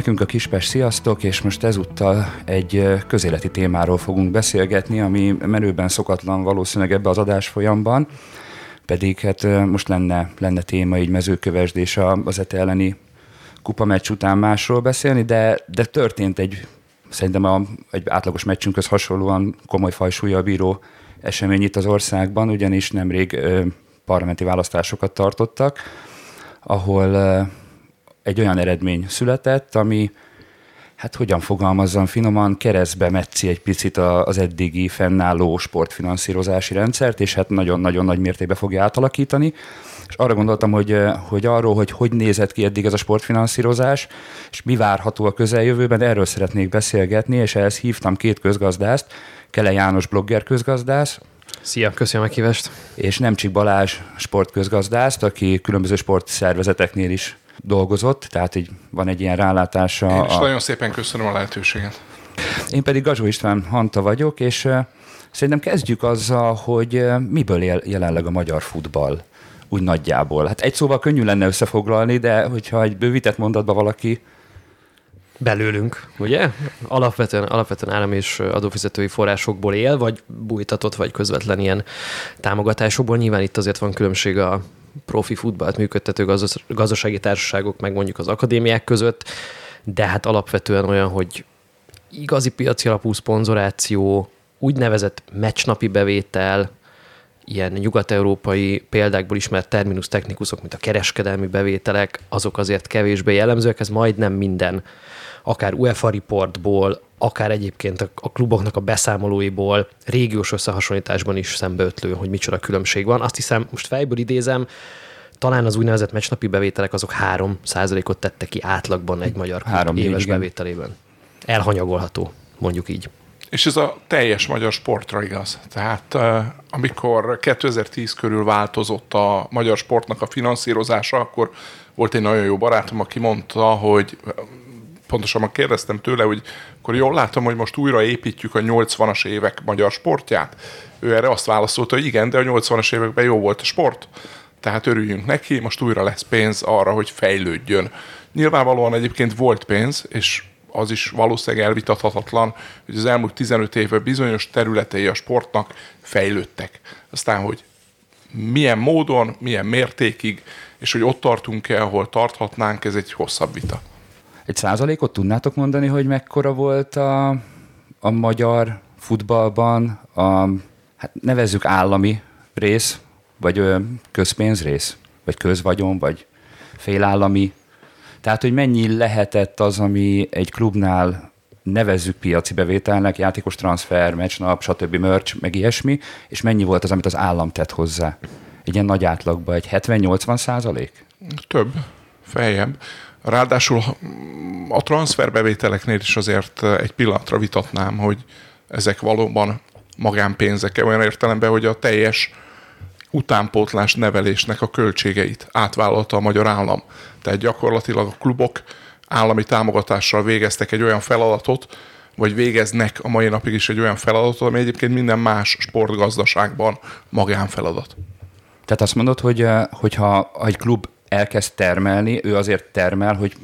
Nekünk a Kispest sziasztok, és most ezúttal egy közéleti témáról fogunk beszélgetni, ami menőben szokatlan valószínűleg ebbe az adásfolyamban, pedig hát most lenne, lenne téma így mezőkövesd és az ETE elleni kupameccs után másról beszélni, de, de történt egy szerintem a, egy átlagos meccsünkhöz hasonlóan komoly fajsúlya bíró esemény itt az országban, ugyanis nemrég ö, parlamenti választásokat tartottak, ahol egy olyan eredmény született, ami hát hogyan fogalmazzam finoman, keresztbe metszi egy picit az eddigi fennálló sportfinanszírozási rendszert, és hát nagyon-nagyon nagy mértékben fogja átalakítani. És arra gondoltam, hogy, hogy arról, hogy hogy nézett ki eddig ez a sportfinanszírozás, és mi várható a közeljövőben, erről szeretnék beszélgetni, és ehhez hívtam két közgazdást, Kele János blogger közgazdász, Szia, köszönöm a kívást. És Nemcsik Balázs sportközgazdászt, aki különböző sportszervezeteknél is dolgozott, tehát így van egy ilyen rálátása. Én is a... nagyon szépen köszönöm a lehetőséget. Én pedig Gazsó István Hanta vagyok, és szerintem kezdjük azzal, hogy miből él jelenleg a magyar futball úgy nagyjából. Hát egy szóval könnyű lenne összefoglalni, de hogyha egy bővített mondatba valaki belőlünk, ugye? Alapvetően, alapvetően állam és adófizetői forrásokból él, vagy bújtatott, vagy közvetlen ilyen támogatásokból. Nyilván itt azért van különbség a profi futballt működtető gazdasági társaságok, meg mondjuk az akadémiák között, de hát alapvetően olyan, hogy igazi piaci alapú szponzoráció, úgynevezett meccsnapi bevétel, ilyen nyugat-európai példákból ismert terminus technikusok, mint a kereskedelmi bevételek, azok azért kevésbé jellemzőek, ez majdnem minden, akár UEFA reportból, akár egyébként a kluboknak a beszámolóiból, régiós összehasonlításban is szembeötlő, hogy micsoda különbség van. Azt hiszem, most fejből idézem, talán az úgynevezett meccsnapi bevételek azok 3 ot tettek ki átlagban egy magyar klub éves igen. bevételében. Elhanyagolható, mondjuk így. És ez a teljes magyar sportra igaz. Tehát amikor 2010 körül változott a magyar sportnak a finanszírozása, akkor volt egy nagyon jó barátom, aki mondta, hogy pontosabban kérdeztem tőle, hogy akkor jól látom, hogy most újra építjük a 80-as évek magyar sportját. Ő erre azt válaszolta, hogy igen, de a 80-as években jó volt a sport, tehát örüljünk neki, most újra lesz pénz arra, hogy fejlődjön. Nyilvánvalóan egyébként volt pénz, és az is valószínűleg elvitathatatlan, hogy az elmúlt 15 évben bizonyos területei a sportnak fejlődtek. Aztán, hogy milyen módon, milyen mértékig, és hogy ott tartunk-e, ahol tarthatnánk, ez egy hosszabb vita. Egy százalékot tudnátok mondani, hogy mekkora volt a, a magyar futballban a, hát nevezzük állami rész, vagy közpénz rész, vagy közvagyon, vagy félállami tehát, hogy mennyi lehetett az, ami egy klubnál nevezzük piaci bevételnek, játékos transfer, meccsnap, stb. merch, meg ilyesmi, és mennyi volt az, amit az állam tett hozzá? Egy ilyen nagy átlagban, egy 70-80 százalék? Több, feljebb. Ráadásul a transferbevételeknél is azért egy pillanatra vitatnám, hogy ezek valóban magánpénzek, olyan értelemben, hogy a teljes utánpótlás nevelésnek a költségeit átvállalta a magyar állam. Tehát gyakorlatilag a klubok állami támogatással végeztek egy olyan feladatot, vagy végeznek a mai napig is egy olyan feladatot, ami egyébként minden más sportgazdaságban magánfeladat. Tehát azt mondod, hogy hogyha egy klub elkezd termelni, ő azért termel, hogy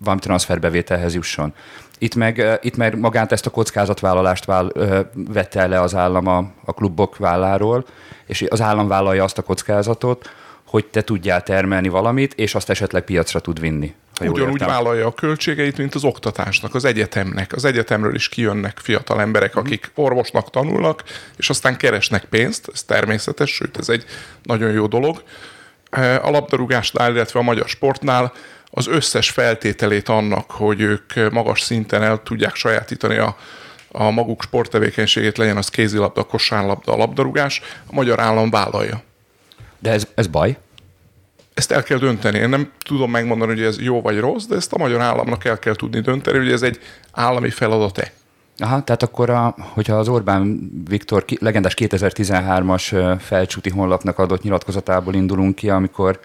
valami transferbevételhez jusson. Itt meg, itt meg magát ezt a kockázatvállalást vál, vette le az állam a, a klubok válláról, és az állam vállalja azt a kockázatot, hogy te tudjál termelni valamit, és azt esetleg piacra tud vinni. Ugyanúgy vállalja a költségeit, mint az oktatásnak, az egyetemnek. Az egyetemről is kijönnek fiatal emberek, mhm. akik orvosnak tanulnak, és aztán keresnek pénzt, ez természetes, sőt, ez egy nagyon jó dolog. A labdarúgásnál, illetve a magyar sportnál az összes feltételét annak, hogy ők magas szinten el tudják sajátítani a, a maguk sporttevékenységét, legyen az kézilabda, kosárlabda, labdarúgás, a magyar állam vállalja. De ez, ez baj? Ezt el kell dönteni. Én nem tudom megmondani, hogy ez jó vagy rossz, de ezt a magyar államnak el kell tudni dönteni, hogy ez egy állami feladat-e. Aha, tehát akkor, a, hogyha az Orbán Viktor legendás 2013-as felcsúti honlapnak adott nyilatkozatából indulunk ki, amikor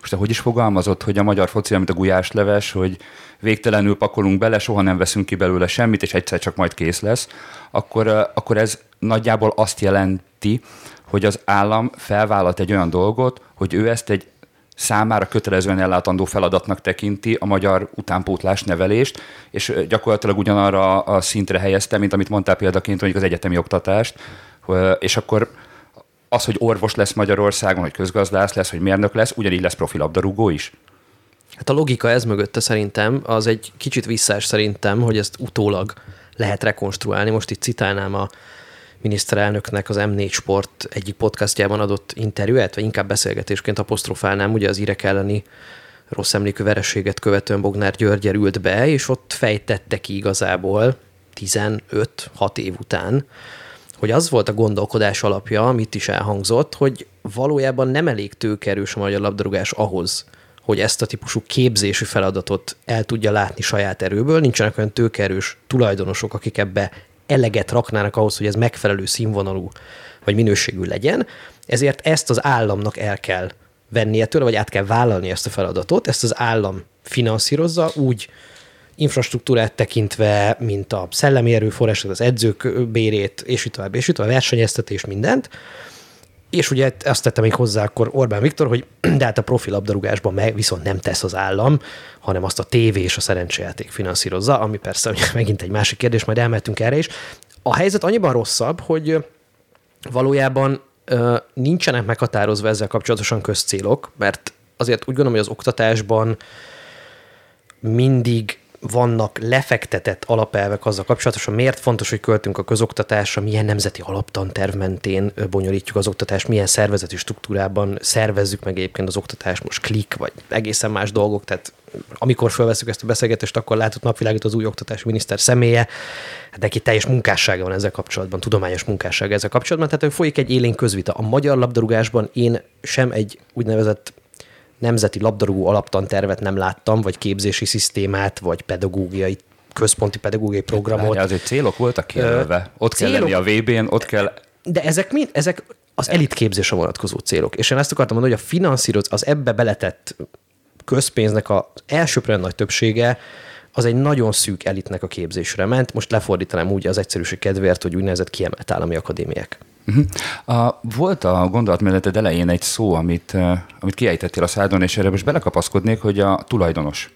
most hogy is fogalmazott, hogy a magyar foci, mint a gulyásleves, hogy végtelenül pakolunk bele, soha nem veszünk ki belőle semmit, és egyszer csak majd kész lesz, akkor, akkor ez nagyjából azt jelenti, hogy az állam felvállalt egy olyan dolgot, hogy ő ezt egy számára kötelezően ellátandó feladatnak tekinti a magyar utánpótlás nevelést, és gyakorlatilag ugyanarra a szintre helyezte, mint amit mondtál példaként mondjuk az egyetemi oktatást, és akkor az, hogy orvos lesz Magyarországon, hogy közgazdász lesz, hogy mérnök lesz, ugyanígy lesz profilabdarúgó is? Hát a logika ez mögötte szerintem, az egy kicsit visszás szerintem, hogy ezt utólag lehet rekonstruálni. Most itt citálnám a miniszterelnöknek az M4 Sport egyik podcastjában adott interjúját, vagy inkább beszélgetésként apostrofálnám, ugye az írek elleni rossz emlékű vereséget követően Bognár György ült be, és ott fejtette ki igazából 15-6 év után, hogy az volt a gondolkodás alapja, amit is elhangzott, hogy valójában nem elég tőkerős a magyar labdarúgás ahhoz, hogy ezt a típusú képzési feladatot el tudja látni saját erőből. Nincsenek olyan tőkerős tulajdonosok, akik ebbe eleget raknának ahhoz, hogy ez megfelelő színvonalú vagy minőségű legyen. Ezért ezt az államnak el kell vennie tőle, vagy át kell vállalni ezt a feladatot. Ezt az állam finanszírozza úgy infrastruktúrát tekintve, mint a szellemi erőforrás, az edzők bérét, és itt tovább, és itt tovább, versenyeztetés, mindent. És ugye azt tettem még hozzá akkor Orbán Viktor, hogy de hát a profi labdarúgásban meg viszont nem tesz az állam, hanem azt a tévé és a szerencsejáték finanszírozza, ami persze ugye megint egy másik kérdés, majd elmehetünk erre is. A helyzet annyiban rosszabb, hogy valójában nincsenek meghatározva ezzel kapcsolatosan közcélok, mert azért úgy gondolom, hogy az oktatásban mindig vannak lefektetett alapelvek azzal kapcsolatosan, miért fontos, hogy költünk a közoktatásra, milyen nemzeti alaptanterv mentén bonyolítjuk az oktatást, milyen szervezeti struktúrában szervezzük meg egyébként az oktatást, most klik, vagy egészen más dolgok, tehát amikor felveszünk ezt a beszélgetést, akkor látott napvilágot az új oktatási miniszter személye, hát neki teljes munkássága van ezzel kapcsolatban, tudományos munkássága ezzel kapcsolatban, tehát hogy folyik egy élénk közvita. A magyar labdarúgásban én sem egy úgynevezett nemzeti labdarúgó alaptantervet nem láttam, vagy képzési szisztémát, vagy pedagógiai központi pedagógiai programot. Várja, azért célok voltak kijelölve. Ott célok, kell lenni a VB-n, ott kell... De ezek mind, ezek az elitképzésre vonatkozó célok. És én ezt akartam mondani, hogy a finanszíroz, az ebbe beletett közpénznek az elsőprően nagy többsége az egy nagyon szűk elitnek a képzésre ment. Most lefordítanám úgy az egyszerűség kedvéért, hogy úgynevezett kiemelt állami akadémiák. Uh-huh. A, volt a gondolatmeneted elején egy szó, amit, amit kiejtettél a szádon, és erre most belekapaszkodnék, hogy a tulajdonos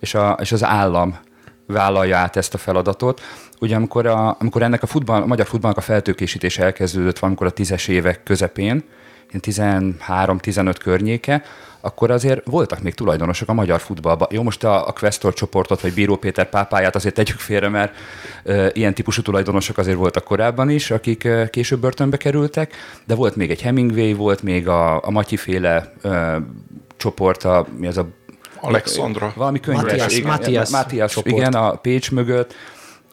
és, a, és az állam vállalja át ezt a feladatot. Ugye amikor, a, amikor ennek a, futball, a magyar futballnak a feltőkésítése elkezdődött valamikor a tízes évek közepén, 13-15 környéke, akkor azért voltak még tulajdonosok a magyar futballban. Jó, most a, a Questor csoportot, vagy Bíró Péter pápáját azért tegyük félre, mert e, ilyen típusú tulajdonosok azért voltak korábban is, akik e, később börtönbe kerültek, de volt még egy Hemingway, volt még a, a Matyi féle e, csoport, a, mi az a Alexandra. Valami könyves. Matthias, igen, Matthias, Matthias igen, a Pécs mögött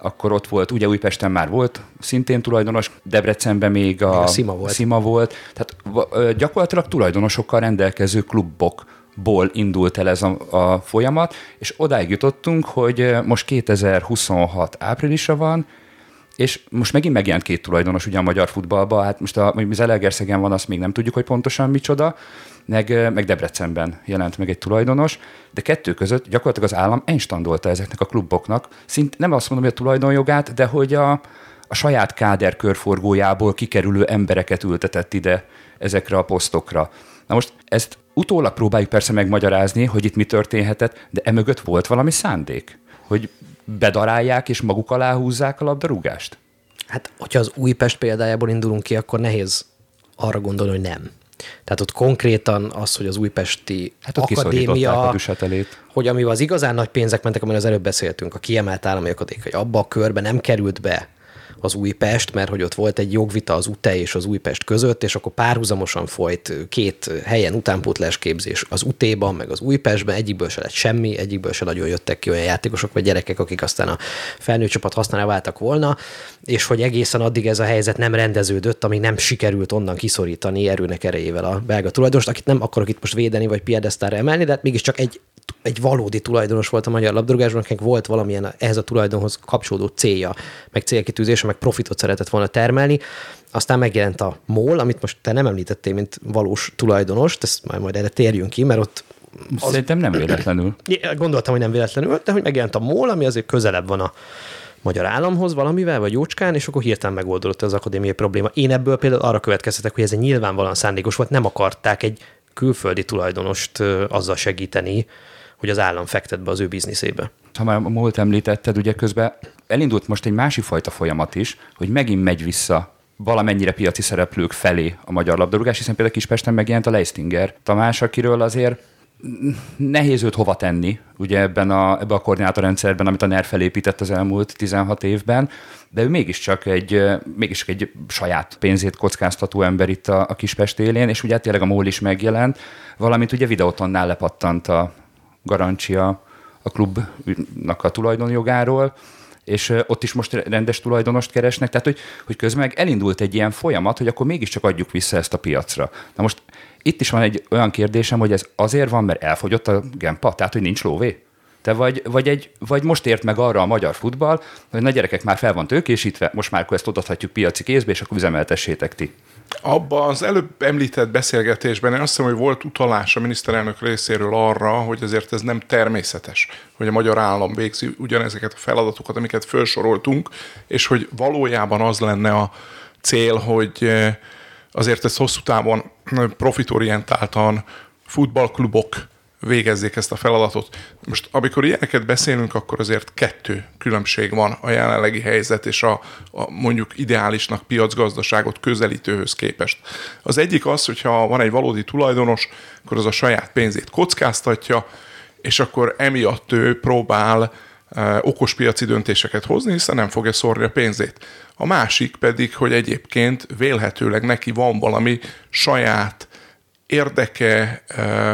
akkor ott volt, ugye Újpesten már volt szintén tulajdonos, Debrecenben még a, a Szima volt. Szima volt. Tehát gyakorlatilag tulajdonosokkal rendelkező klubokból indult el ez a, a folyamat, és odáig jutottunk, hogy most 2026 áprilisa van, és most megint megjelent két tulajdonos ugye a magyar futballban, hát most a, az Elegerszegen van, azt még nem tudjuk, hogy pontosan micsoda, meg, meg Debrecenben jelent meg egy tulajdonos, de kettő között gyakorlatilag az állam enstandolta ezeknek a kluboknak, szint nem azt mondom, hogy a tulajdonjogát, de hogy a, a saját káder körforgójából kikerülő embereket ültetett ide ezekre a posztokra. Na most ezt utólag próbáljuk persze megmagyarázni, hogy itt mi történhetett, de emögött volt valami szándék, hogy bedarálják és maguk alá húzzák a labdarúgást? Hát, hogyha az Újpest példájából indulunk ki, akkor nehéz arra gondolni, hogy nem. Tehát ott konkrétan az, hogy az újpesti hát ott akadémia, a hogy amivel az igazán nagy pénzek mentek, amiről az előbb beszéltünk, a kiemelt állami akadémia, hogy abba a körbe nem került be az Újpest, mert hogy ott volt egy jogvita az UTE és az Újpest között, és akkor párhuzamosan folyt két helyen utánpótlás képzés az UT-ban, meg az Újpestben, egyikből se lett semmi, egyikből se nagyon jöttek ki olyan játékosok vagy gyerekek, akik aztán a felnőtt csapat használva váltak volna, és hogy egészen addig ez a helyzet nem rendeződött, amíg nem sikerült onnan kiszorítani erőnek erejével a belga tulajdonost, akit nem akarok itt most védeni vagy piedesztára emelni, de hát mégiscsak egy egy valódi tulajdonos volt a magyar labdarúgásban, akinek volt valamilyen ehhez a tulajdonhoz kapcsolódó célja, meg célkitűzése, meg profitot szeretett volna termelni. Aztán megjelent a MOL, amit most te nem említettél, mint valós tulajdonost, ezt majd, majd erre térjünk ki, mert ott az... Szerintem nem véletlenül. Gondoltam, hogy nem véletlenül, de hogy megjelent a MOL, ami azért közelebb van a magyar államhoz valamivel, vagy jócskán, és akkor hirtelen megoldódott az akadémiai probléma. Én ebből például arra következtetek, hogy ez egy nyilvánvalóan szándékos volt, nem akarták egy külföldi tulajdonost azzal segíteni, hogy az állam fektet be az ő bizniszébe. Ha már a múlt említetted, ugye közben elindult most egy másik fajta folyamat is, hogy megint megy vissza valamennyire piaci szereplők felé a magyar labdarúgás, hiszen például Kispesten megjelent a Leistinger Tamás, akiről azért nehéz őt hova tenni, ugye ebben a, ebben a koordinátorrendszerben, amit a NER felépített az elmúlt 16 évben, de ő mégiscsak egy, mégiscsak egy saját pénzét kockáztató ember itt a, a Kispest élén, és ugye tényleg a MOL is megjelent, valamint ugye videótonnál lepattant a garancia a klubnak a tulajdonjogáról, és ott is most rendes tulajdonost keresnek, tehát hogy, hogy közben meg elindult egy ilyen folyamat, hogy akkor mégiscsak adjuk vissza ezt a piacra. Na most itt is van egy olyan kérdésem, hogy ez azért van, mert elfogyott a gempa, tehát hogy nincs lóvé? Te vagy, vagy, egy, vagy most ért meg arra a magyar futball, hogy na gyerekek már fel van tőkésítve, most már akkor ezt odaadhatjuk piaci kézbe, és akkor üzemeltessétek ti. Abban az előbb említett beszélgetésben én azt hiszem, hogy volt utalás a miniszterelnök részéről arra, hogy azért ez nem természetes, hogy a magyar állam végzi ugyanezeket a feladatokat, amiket felsoroltunk, és hogy valójában az lenne a cél, hogy eh, azért ez hosszú távon profitorientáltan futballklubok végezzék ezt a feladatot. Most amikor ilyeneket beszélünk, akkor azért kettő különbség van a jelenlegi helyzet és a, a mondjuk ideálisnak piacgazdaságot közelítőhöz képest. Az egyik az, hogyha van egy valódi tulajdonos, akkor az a saját pénzét kockáztatja, és akkor emiatt ő próbál e, okos piaci döntéseket hozni, hiszen nem fogja szórni a pénzét. A másik pedig, hogy egyébként vélhetőleg neki van valami saját érdeke,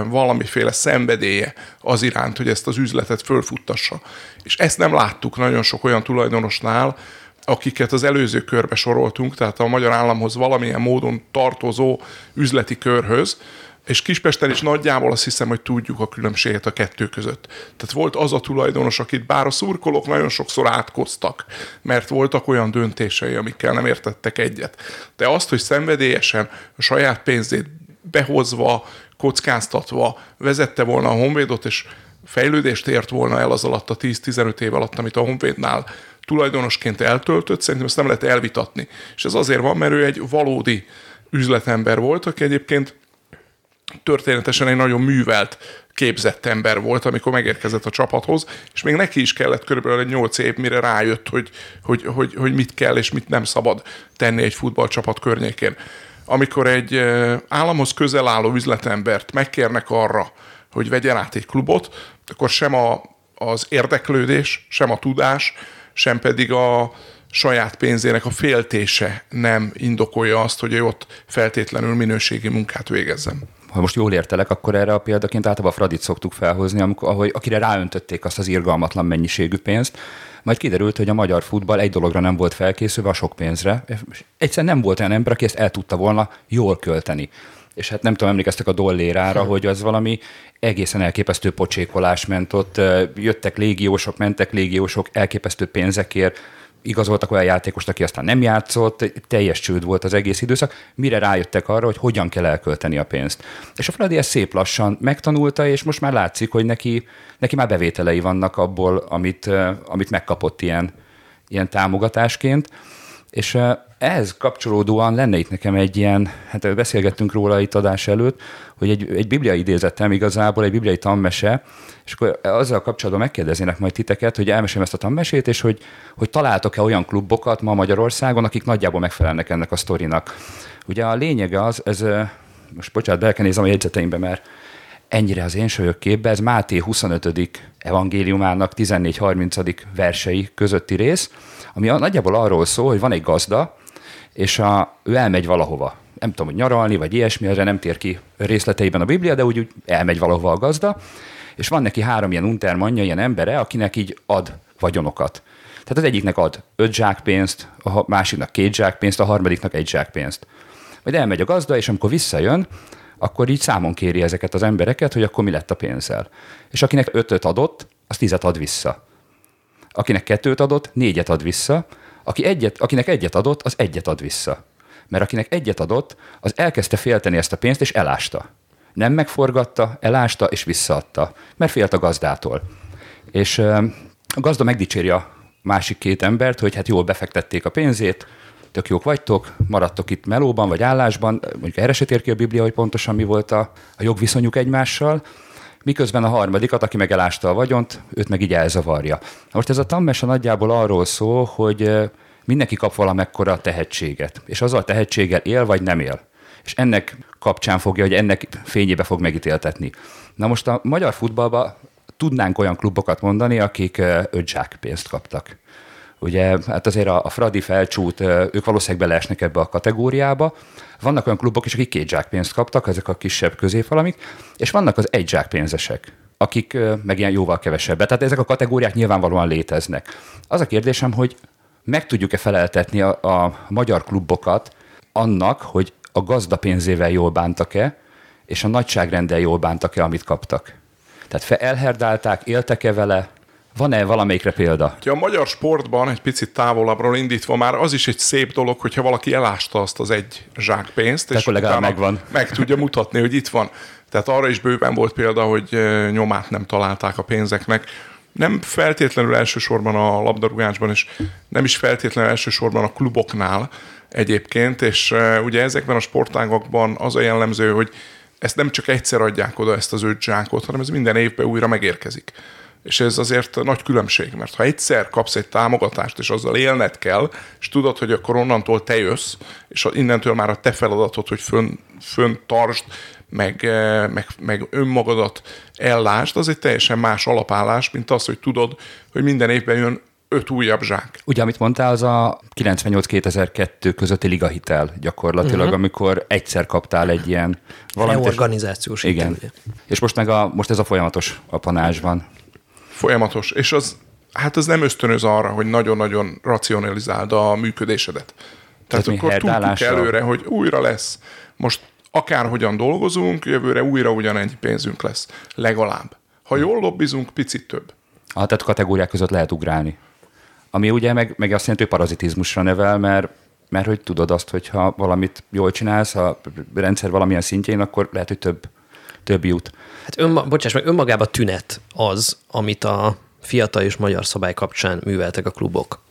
valamiféle szenvedélye az iránt, hogy ezt az üzletet fölfuttassa. És ezt nem láttuk nagyon sok olyan tulajdonosnál, akiket az előző körbe soroltunk, tehát a magyar államhoz valamilyen módon tartozó üzleti körhöz, és Kispesten is nagyjából azt hiszem, hogy tudjuk a különbséget a kettő között. Tehát volt az a tulajdonos, akit bár a szurkolók nagyon sokszor átkoztak, mert voltak olyan döntései, amikkel nem értettek egyet. De azt, hogy szenvedélyesen a saját pénzét behozva, kockáztatva vezette volna a Honvédot, és fejlődést ért volna el az alatt a 10-15 év alatt, amit a Honvédnál tulajdonosként eltöltött, szerintem ezt nem lehet elvitatni. És ez azért van, mert ő egy valódi üzletember volt, aki egyébként történetesen egy nagyon művelt, képzett ember volt, amikor megérkezett a csapathoz, és még neki is kellett körülbelül egy 8 év, mire rájött, hogy, hogy, hogy, hogy mit kell és mit nem szabad tenni egy futballcsapat környékén amikor egy államhoz közel álló üzletembert megkérnek arra, hogy vegyen át egy klubot, akkor sem a, az érdeklődés, sem a tudás, sem pedig a saját pénzének a féltése nem indokolja azt, hogy ő ott feltétlenül minőségi munkát végezzen. Ha most jól értelek, akkor erre a példaként általában a Fradit szoktuk felhozni, amikor, ahogy, akire ráöntötték azt az irgalmatlan mennyiségű pénzt, majd kiderült, hogy a magyar futball egy dologra nem volt felkészülve, a sok pénzre. Egyszerűen nem volt olyan ember, aki ezt el tudta volna jól költeni. És hát nem tudom, emlékeztek a dollérára, hogy az valami egészen elképesztő pocsékolás ment ott. Jöttek légiósok, mentek légiósok, elképesztő pénzekért, igazoltak olyan játékost, aki aztán nem játszott, teljes csőd volt az egész időszak, mire rájöttek arra, hogy hogyan kell elkölteni a pénzt. És a Fradi ezt szép lassan megtanulta, és most már látszik, hogy neki, neki már bevételei vannak abból, amit, amit megkapott ilyen, ilyen támogatásként. És ehhez kapcsolódóan lenne itt nekem egy ilyen, hát beszélgettünk róla itt adás előtt, hogy egy, egy bibliai idézetem igazából, egy bibliai tanmese, és akkor azzal kapcsolatban megkérdeznének majd titeket, hogy elmesélem ezt a tanmesét, és hogy, hogy találtok-e olyan klubokat ma Magyarországon, akik nagyjából megfelelnek ennek a sztorinak. Ugye a lényege az, ez, most bocsánat, be kell nézem a jegyzeteimbe, mert ennyire az én sölyök képbe, ez Máté 25. evangéliumának 14-30. versei közötti rész, ami nagyjából arról szól, hogy van egy gazda, és a, ő elmegy valahova. Nem tudom, hogy nyaralni, vagy ilyesmi, erre nem tér ki részleteiben a Biblia, de úgy, úgy elmegy valahova a gazda, és van neki három ilyen untermanja, ilyen embere, akinek így ad vagyonokat. Tehát az egyiknek ad öt zsákpénzt, a másiknak két zsákpénzt, a harmadiknak egy zsákpénzt. Majd elmegy a gazda, és amikor visszajön, akkor így számon kéri ezeket az embereket, hogy akkor mi lett a pénzzel. És akinek ötöt adott, az tizet ad vissza. Akinek kettőt adott, négyet ad vissza, aki egyet, akinek egyet adott, az egyet ad vissza. Mert akinek egyet adott, az elkezdte félteni ezt a pénzt, és elásta. Nem megforgatta, elásta, és visszaadta, mert félt a gazdától. És a gazda megdicséri a másik két embert, hogy hát jól befektették a pénzét, tök jók vagytok, maradtok itt melóban vagy állásban, mondjuk erre se tér ki a Biblia, hogy pontosan mi volt a, a jogviszonyuk egymással, miközben a harmadikat, aki meg elásta a vagyont, őt meg így elzavarja. Most ez a tammesa nagyjából arról szól, hogy mindenki kap valamekkora tehetséget, és azzal a tehetséggel él vagy nem él. És ennek kapcsán fogja, hogy ennek fényébe fog megítéltetni. Na most a magyar futballban tudnánk olyan klubokat mondani, akik öt zsák pénzt kaptak. Ugye, hát azért a, a Fradi felcsút, ők valószínűleg beleesnek ebbe a kategóriába. Vannak olyan klubok is, akik két zsákpénzt kaptak, ezek a kisebb középvalamik, és vannak az egy zsákpénzesek, akik meg ilyen jóval kevesebbet. Tehát ezek a kategóriák nyilvánvalóan léteznek. Az a kérdésem, hogy meg tudjuk-e feleltetni a, a magyar klubokat annak, hogy a gazda pénzével jól bántak-e, és a nagyságrendel jól bántak-e, amit kaptak. Tehát elherdálták, éltek-e vele, van-e valamelyikre példa? A magyar sportban egy picit távolabbról indítva már az is egy szép dolog, hogyha valaki elásta azt az egy zsákpénzt, Tehát és legalább megvan. meg tudja mutatni, hogy itt van. Tehát arra is bőven volt példa, hogy nyomát nem találták a pénzeknek. Nem feltétlenül elsősorban a labdarúgásban, és nem is feltétlenül elsősorban a kluboknál egyébként, és ugye ezekben a sportágakban az a jellemző, hogy ezt nem csak egyszer adják oda ezt az öt zsákot, hanem ez minden évben újra megérkezik. És ez azért nagy különbség, mert ha egyszer kapsz egy támogatást, és azzal élned kell, és tudod, hogy akkor onnantól te jössz, és innentől már a te feladatod, hogy fönn, fönn tartsd, meg, eh, meg, meg önmagadat ellást, az egy teljesen más alapállás, mint az, hogy tudod, hogy minden évben jön öt újabb zsák. Ugye, amit mondtál, az a 98-2002 közötti ligahitel gyakorlatilag, uh-huh. amikor egyszer kaptál egy ilyen valamit. Reorganizációs Igen. Hitel, és most meg a, most ez a folyamatos apanás van. Folyamatos. És az, hát az nem ösztönöz arra, hogy nagyon-nagyon racionalizáld a működésedet. Tehát, Tehát akkor tudjuk előre, hogy újra lesz. Most akárhogyan dolgozunk, jövőre újra ugyanennyi pénzünk lesz. Legalább. Ha jól lobbizunk, picit több. Ah, tehát kategóriák között lehet ugrálni. Ami ugye meg, meg azt jelenti, hogy parazitizmusra nevel, mert, mert hogy tudod azt, hogy ha valamit jól csinálsz, a rendszer valamilyen szintjén, akkor lehet, hogy több, több jut. Hát önma, bocsáss meg, önmagában tünet az, amit a fiatal és magyar szabály kapcsán műveltek a klubok.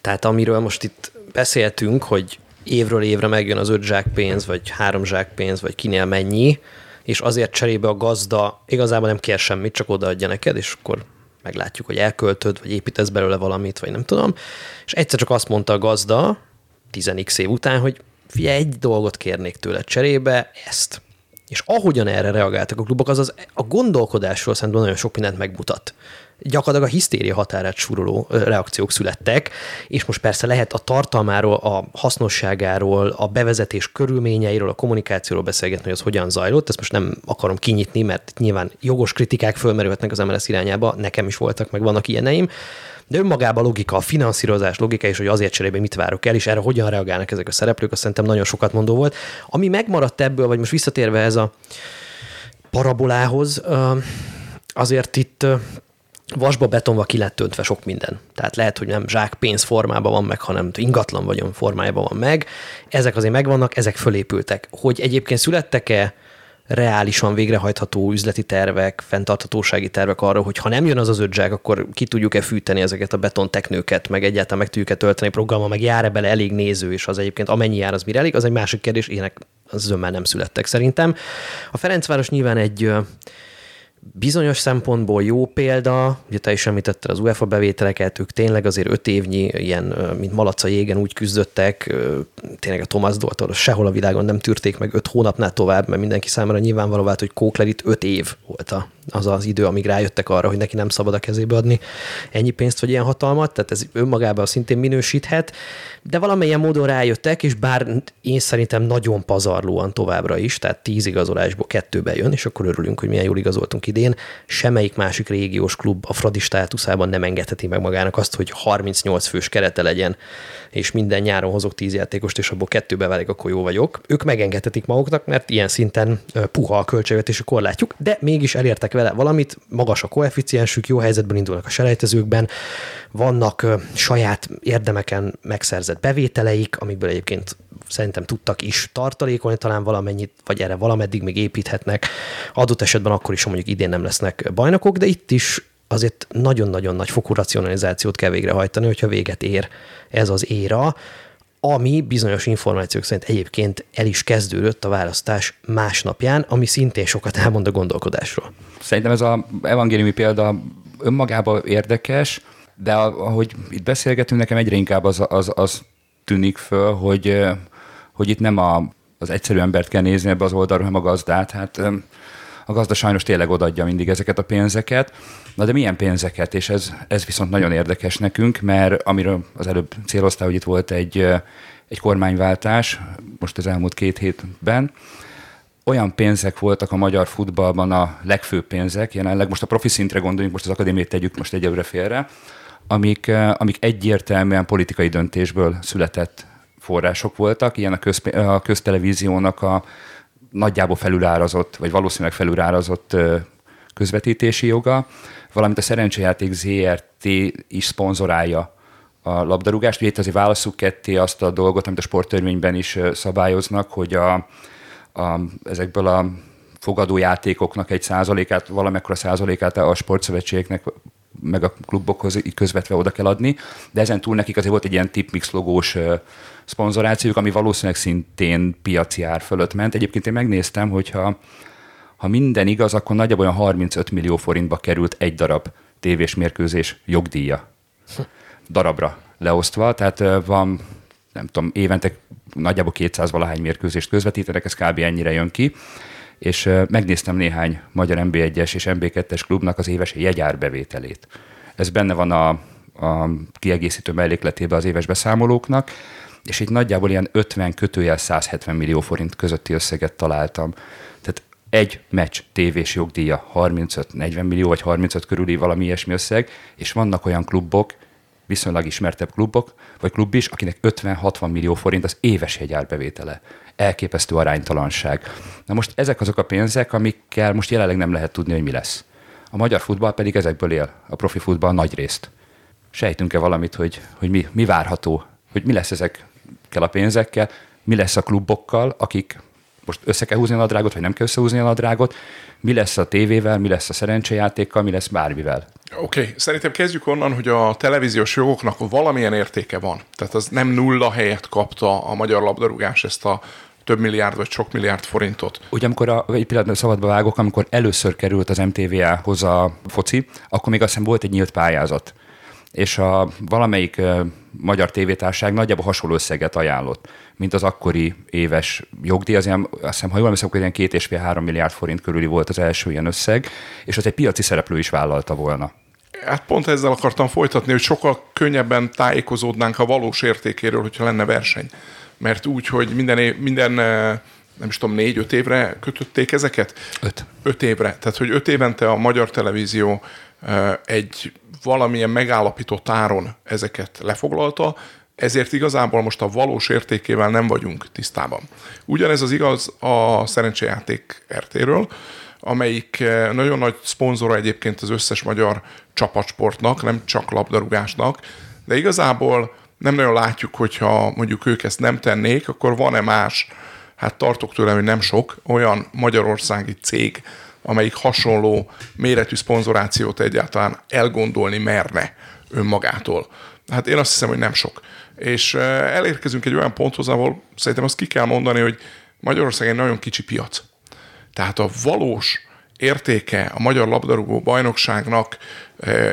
Tehát amiről most itt beszéltünk, hogy évről évre megjön az öt zsák pénz, vagy három zsák pénz, vagy kinél mennyi, és azért cserébe a gazda igazából nem kér semmit, csak odaadja neked, és akkor meglátjuk, hogy elköltöd, vagy építesz belőle valamit, vagy nem tudom. És egyszer csak azt mondta a gazda, 10x év után, hogy figyelj, egy dolgot kérnék tőle cserébe, ezt. És ahogyan erre reagáltak a klubok, az, a gondolkodásról szerintem nagyon sok mindent megmutat gyakorlatilag a hisztéria határát súroló reakciók születtek, és most persze lehet a tartalmáról, a hasznosságáról, a bevezetés körülményeiről, a kommunikációról beszélgetni, hogy az hogyan zajlott. Ezt most nem akarom kinyitni, mert nyilván jogos kritikák fölmerülhetnek az MLS irányába, nekem is voltak, meg vannak ilyeneim, de önmagában a logika, a finanszírozás logika is, hogy azért cserébe mit várok el, és erre hogyan reagálnak ezek a szereplők, azt szerintem nagyon sokat mondó volt. Ami megmaradt ebből, vagy most visszatérve ez a parabolához, azért itt vasba betonva ki lett öntve sok minden. Tehát lehet, hogy nem zsák pénz formában van meg, hanem ingatlan vagyon formájában van meg. Ezek azért megvannak, ezek fölépültek. Hogy egyébként születtek-e reálisan végrehajtható üzleti tervek, fenntarthatósági tervek arra, hogy ha nem jön az az öt zsák, akkor ki tudjuk-e fűteni ezeket a betonteknőket, meg egyáltalán meg tudjuk-e tölteni programmal, meg jár-e bele elég néző, és az egyébként amennyi jár, az mire elég, az egy másik kérdés, ének zömmel nem születtek szerintem. A Ferencváros nyilván egy bizonyos szempontból jó példa, ugye te is említetted az UEFA bevételeket, ők tényleg azért öt évnyi ilyen, mint malaca jégen úgy küzdöttek, tényleg a Thomas Doltól sehol a világon nem tűrték meg öt hónapnál tovább, mert mindenki számára nyilvánvaló vált, hogy Kókler itt öt év volt a, az az idő, amíg rájöttek arra, hogy neki nem szabad a kezébe adni ennyi pénzt vagy ilyen hatalmat, tehát ez önmagában szintén minősíthet, de valamilyen módon rájöttek, és bár én szerintem nagyon pazarlóan továbbra is, tehát tíz igazolásból kettőbe jön, és akkor örülünk, hogy milyen jól igazoltunk idén, semmelyik másik régiós klub a Fradi státuszában nem engedheti meg magának azt, hogy 38 fős kerete legyen, és minden nyáron hozok 10 játékost, és abból kettőbe válik, akkor jó vagyok. Ők megengedhetik maguknak, mert ilyen szinten puha a költségvetési korlátjuk, de mégis elértek vele valamit, magas a koeficiensük, jó helyzetben indulnak a selejtezőkben, vannak saját érdemeken megszerzett bevételeik, amikből egyébként szerintem tudtak is tartalékolni talán valamennyit, vagy erre valameddig még építhetnek. Adott esetben akkor is, ha mondjuk idén nem lesznek bajnokok, de itt is azért nagyon-nagyon nagy fokú racionalizációt kell végrehajtani, hogyha véget ér ez az éra, ami bizonyos információk szerint egyébként el is kezdődött a választás másnapján, ami szintén sokat elmond a gondolkodásról. Szerintem ez az evangéliumi példa önmagában érdekes, de ahogy itt beszélgetünk, nekem egyre inkább az, az, az tűnik föl, hogy, hogy itt nem a, az egyszerű embert kell nézni ebbe az oldalra, hanem a gazdát. Hát a gazda sajnos tényleg odaadja mindig ezeket a pénzeket. Na de milyen pénzeket? És ez, ez viszont nagyon érdekes nekünk, mert amiről az előbb céloztál, hogy itt volt egy, egy kormányváltás, most az elmúlt két hétben, olyan pénzek voltak a magyar futballban a legfőbb pénzek, jelenleg most a profi szintre gondoljunk, most az akadémiát tegyük most egyelőre félre, amik, amik egyértelműen politikai döntésből született források voltak, ilyen a, köz, a köztelevíziónak a nagyjából felülárazott, vagy valószínűleg felülárazott közvetítési joga, valamint a szerencsejáték ZRT is szponzorálja a labdarúgást. Ugye itt azért válaszuk ketté azt a dolgot, amit a sporttörvényben is szabályoznak, hogy a, a, ezekből a fogadójátékoknak egy százalékát, valamekkora százalékát a sportszövetségeknek meg a klubokhoz közvetve oda kell adni, de ezen túl nekik azért volt egy ilyen tipmix logós szponzorációjuk, ami valószínűleg szintén piaci ár fölött ment. Egyébként én megnéztem, hogyha ha minden igaz, akkor nagyjából olyan 35 millió forintba került egy darab tévés mérkőzés jogdíja. Darabra leosztva, tehát van, nem tudom, évente nagyjából 200 valahány mérkőzést közvetítenek, ez kb. ennyire jön ki és megnéztem néhány magyar MB1-es és MB2-es klubnak az éves jegyárbevételét. Ez benne van a, a kiegészítő mellékletében az éves beszámolóknak, és itt nagyjából ilyen 50 kötőjel 170 millió forint közötti összeget találtam. Tehát egy meccs tévés jogdíja 35-40 millió, vagy 35 körüli valami ilyesmi összeg, és vannak olyan klubok, viszonylag ismertebb klubok, vagy klub is, akinek 50-60 millió forint az éves jegyárbevétele elképesztő aránytalanság. Na most ezek azok a pénzek, amikkel most jelenleg nem lehet tudni, hogy mi lesz. A magyar futball pedig ezekből él, a profi futball nagy részt. Sejtünk-e valamit, hogy, hogy mi, mi várható, hogy mi lesz ezekkel a pénzekkel, mi lesz a klubokkal, akik most össze kell húzni a nadrágot, vagy nem kell összehúzni a nadrágot, mi lesz a tévével, mi lesz a szerencsejátékkal, mi lesz bármivel. Oké, okay. szerintem kezdjük onnan, hogy a televíziós jogoknak valamilyen értéke van. Tehát az nem nulla helyet kapta a magyar labdarúgás ezt a több milliárd vagy sok milliárd forintot. Ugye amikor a, egy pillanatban szabadba vágok, amikor először került az MTVA-hoz a foci, akkor még azt hiszem volt egy nyílt pályázat és a valamelyik magyar tévétárság nagyjából hasonló összeget ajánlott, mint az akkori éves jogdíj, az ilyen, azt hiszem, ha jól emlékszem, akkor ilyen két és fél három milliárd forint körüli volt az első ilyen összeg, és az egy piaci szereplő is vállalta volna. Hát pont ezzel akartam folytatni, hogy sokkal könnyebben tájékozódnánk a valós értékéről, hogyha lenne verseny. Mert úgy, hogy minden, év, minden nem is tudom, négy-öt évre kötötték ezeket? Öt. Öt évre. Tehát, hogy öt évente a magyar televízió egy valamilyen megállapított áron ezeket lefoglalta, ezért igazából most a valós értékével nem vagyunk tisztában. Ugyanez az igaz a szerencsejáték RT-ről, amelyik eh, nagyon nagy szponzora egyébként az összes magyar csapatsportnak, nem csak labdarúgásnak, de igazából nem nagyon látjuk, hogyha mondjuk ők ezt nem tennék, akkor van-e más, hát tartok tőle, hogy nem sok, olyan magyarországi cég, amelyik hasonló méretű szponzorációt egyáltalán elgondolni merne önmagától. Hát én azt hiszem, hogy nem sok. És elérkezünk egy olyan ponthoz, ahol szerintem azt ki kell mondani, hogy Magyarország egy nagyon kicsi piac. Tehát a valós értéke a magyar labdarúgó bajnokságnak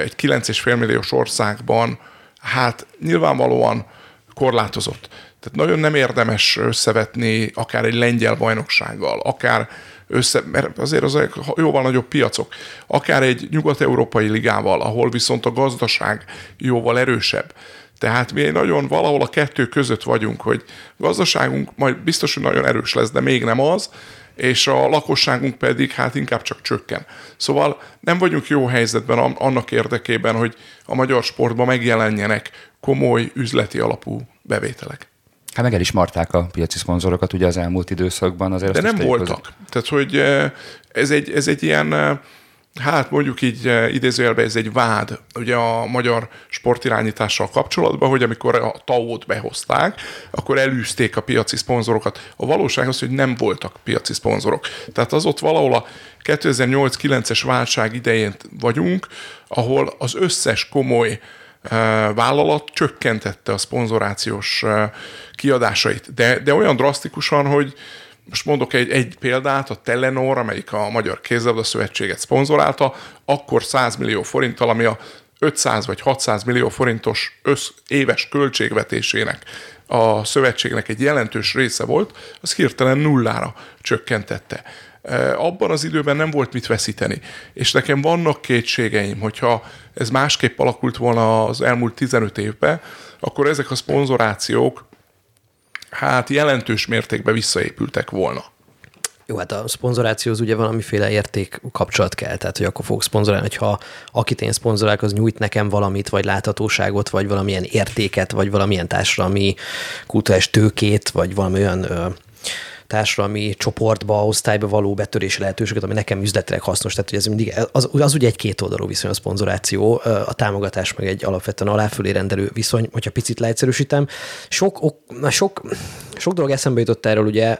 egy 9,5 milliós országban, hát nyilvánvalóan korlátozott. Tehát nagyon nem érdemes összevetni akár egy lengyel bajnoksággal, akár össze, mert azért az jóval nagyobb piacok. Akár egy nyugat-európai ligával, ahol viszont a gazdaság jóval erősebb. Tehát mi nagyon valahol a kettő között vagyunk, hogy gazdaságunk majd biztos, hogy nagyon erős lesz, de még nem az, és a lakosságunk pedig hát inkább csak csökken. Szóval nem vagyunk jó helyzetben annak érdekében, hogy a magyar sportban megjelenjenek komoly üzleti alapú bevételek. Hát meg el is marták a piaci szponzorokat ugye az elmúlt időszakban. Azért De nem voltak. Hozzá. Tehát, hogy eh, ez egy, ez egy ilyen, eh, hát mondjuk így eh, idézőjelben ez egy vád ugye a magyar sportirányítással kapcsolatban, hogy amikor a TAO-t behozták, akkor elűzték a piaci szponzorokat. A valóság az, hogy nem voltak piaci szponzorok. Tehát az ott valahol a 2008-9-es válság idején vagyunk, ahol az összes komoly vállalat csökkentette a szponzorációs kiadásait. De, de olyan drasztikusan, hogy most mondok egy, egy példát, a Telenor, amelyik a Magyar Kézzelabda Szövetséget szponzorálta, akkor 100 millió forinttal, ami a 500 vagy 600 millió forintos össz éves költségvetésének a szövetségnek egy jelentős része volt, az hirtelen nullára csökkentette. Abban az időben nem volt mit veszíteni. És nekem vannak kétségeim, hogyha ez másképp alakult volna az elmúlt 15 évben, akkor ezek a szponzorációk hát jelentős mértékben visszaépültek volna. Jó, hát a szponzorációhoz ugye valamiféle érték kapcsolat kell, tehát hogy akkor fog szponzorálni, hogyha akit én szponzorálok, az nyújt nekem valamit, vagy láthatóságot, vagy valamilyen értéket, vagy valamilyen társadalmi kulturális tőkét, vagy valami olyan ö, társadalmi csoportba, osztályba való betörési lehetőséget, ami nekem üzletileg hasznos. Tehát hogy ez mindig, az, az ugye egy két oldalú viszony a szponzoráció, a támogatás meg egy alapvetően aláfölé rendelő viszony, hogyha picit leegyszerűsítem. Sok, ok, sok, sok dolog eszembe jutott erről, ugye